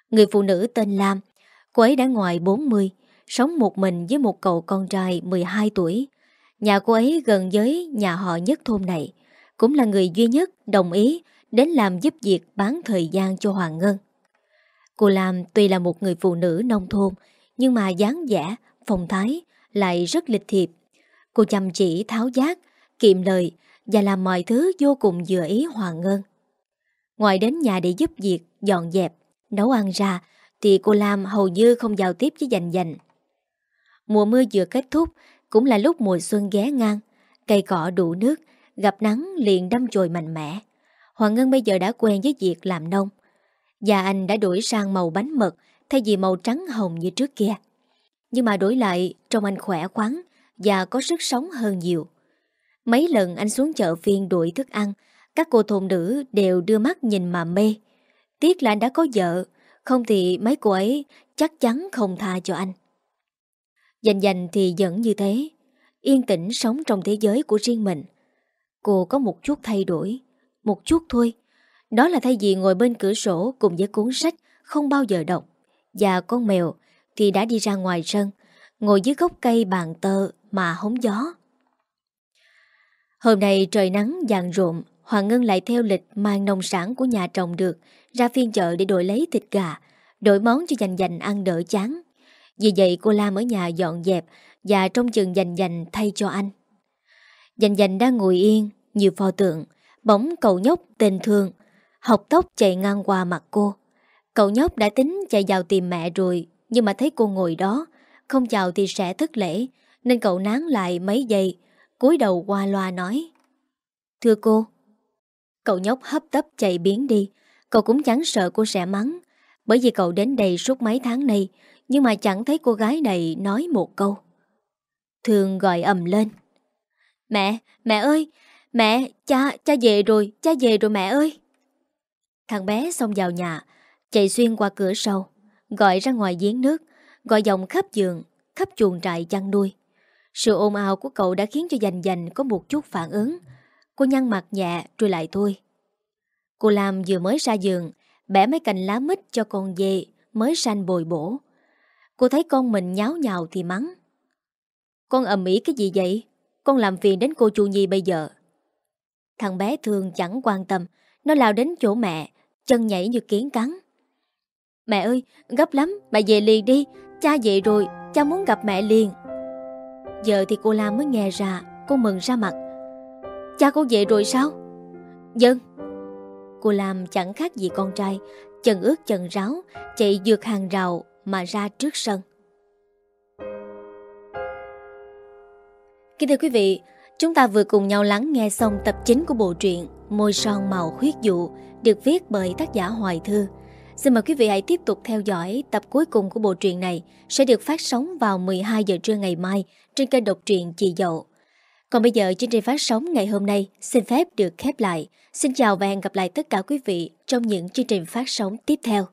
Người phụ nữ tên Lam, cô ấy đã ngoài 40, sống một mình với một cậu con trai 12 tuổi. Nhà cô ấy gần với nhà họ nhất thôn này, cũng là người duy nhất đồng ý đến làm giúp việc bán thời gian cho Hoàng Ngân. Cô Lam tuy là một người phụ nữ nông thôn, nhưng mà dáng vẻ, phong thái lại rất lịch thiệp. Cô chăm chỉ tháo giác, kiệm lời và làm mọi thứ vô cùng vừa ý Hoàng Ngân. Ngoài đến nhà để giúp việc, dọn dẹp, nấu ăn ra, thì cô Lam hầu như không giao tiếp với dành dành. Mùa mưa vừa kết thúc, cũng là lúc mùa xuân ghé ngang, cây cỏ đủ nước, gặp nắng liền đâm chồi mạnh mẽ. Hoàng Ngân bây giờ đã quen với việc làm nông. Và anh đã đổi sang màu bánh mật thay vì màu trắng hồng như trước kia. Nhưng mà đổi lại, trông anh khỏe khoắn và có sức sống hơn nhiều. Mấy lần anh xuống chợ phiên đuổi thức ăn, các cô thôn nữ đều đưa mắt nhìn mà mê. Tiếc là anh đã có vợ, không thì mấy cô ấy chắc chắn không tha cho anh. Dành dành thì vẫn như thế, yên tĩnh sống trong thế giới của riêng mình. Cô có một chút thay đổi, một chút thôi. Đó là thay vì ngồi bên cửa sổ cùng với cuốn sách không bao giờ đọc. Và con mèo thì đã đi ra ngoài sân, ngồi dưới gốc cây bàn tơ mà hóng gió. Hôm nay trời nắng vàng rộn, Hoàng Ngân lại theo lịch mang nông sản của nhà trồng được ra phiên chợ để đổi lấy thịt gà, đổi món cho dành dành ăn đỡ chán. Vì vậy cô Lam ở nhà dọn dẹp và trong chừng dành dành thay cho anh. Dành dành đang ngồi yên, như pho tượng, bỗng cậu nhóc tên thương, học tóc chạy ngang qua mặt cô. Cậu nhóc đã tính chạy vào tìm mẹ rồi, nhưng mà thấy cô ngồi đó, không chào thì sẽ thất lễ, nên cậu nán lại mấy giây, cúi đầu qua loa nói. Thưa cô. Cậu nhóc hấp tấp chạy biến đi, cậu cũng chẳng sợ cô sẽ mắng, bởi vì cậu đến đây suốt mấy tháng nay, nhưng mà chẳng thấy cô gái này nói một câu. Thường gọi ầm lên. Mẹ, mẹ ơi, mẹ, cha, cha về rồi, cha về rồi mẹ ơi. Thằng bé xông vào nhà, chạy xuyên qua cửa sau, gọi ra ngoài giếng nước, gọi dòng khắp giường, khắp chuồng trại chăn nuôi. Sự ồn ào của cậu đã khiến cho dành dành có một chút phản ứng. Cô nhăn mặt nhẹ rồi lại thôi. Cô làm vừa mới ra giường, bẻ mấy cành lá mít cho con dê mới sanh bồi bổ. Cô thấy con mình nháo nhào thì mắng. Con ầm ĩ cái gì vậy? Con làm phiền đến cô Chu Nhi bây giờ. Thằng bé thường chẳng quan tâm, nó lao đến chỗ mẹ, chân nhảy như kiến cắn. Mẹ ơi, gấp lắm, bà về liền đi, cha về rồi, cha muốn gặp mẹ liền. Giờ thì cô Lam mới nghe ra, cô mừng ra mặt. Cha cô về rồi sao? Dân. Cô Lam chẳng khác gì con trai, chân ướt chân ráo, chạy dược hàng rào mà ra trước sân. Kính thưa quý vị, chúng ta vừa cùng nhau lắng nghe xong tập chính của bộ truyện Môi son màu huyết dụ được viết bởi tác giả Hoài Thư. Xin mời quý vị hãy tiếp tục theo dõi tập cuối cùng của bộ truyện này sẽ được phát sóng vào 12 giờ trưa ngày mai trên kênh độc truyện Chị Dậu. Còn bây giờ, chương trình phát sóng ngày hôm nay xin phép được khép lại. Xin chào và hẹn gặp lại tất cả quý vị trong những chương trình phát sóng tiếp theo.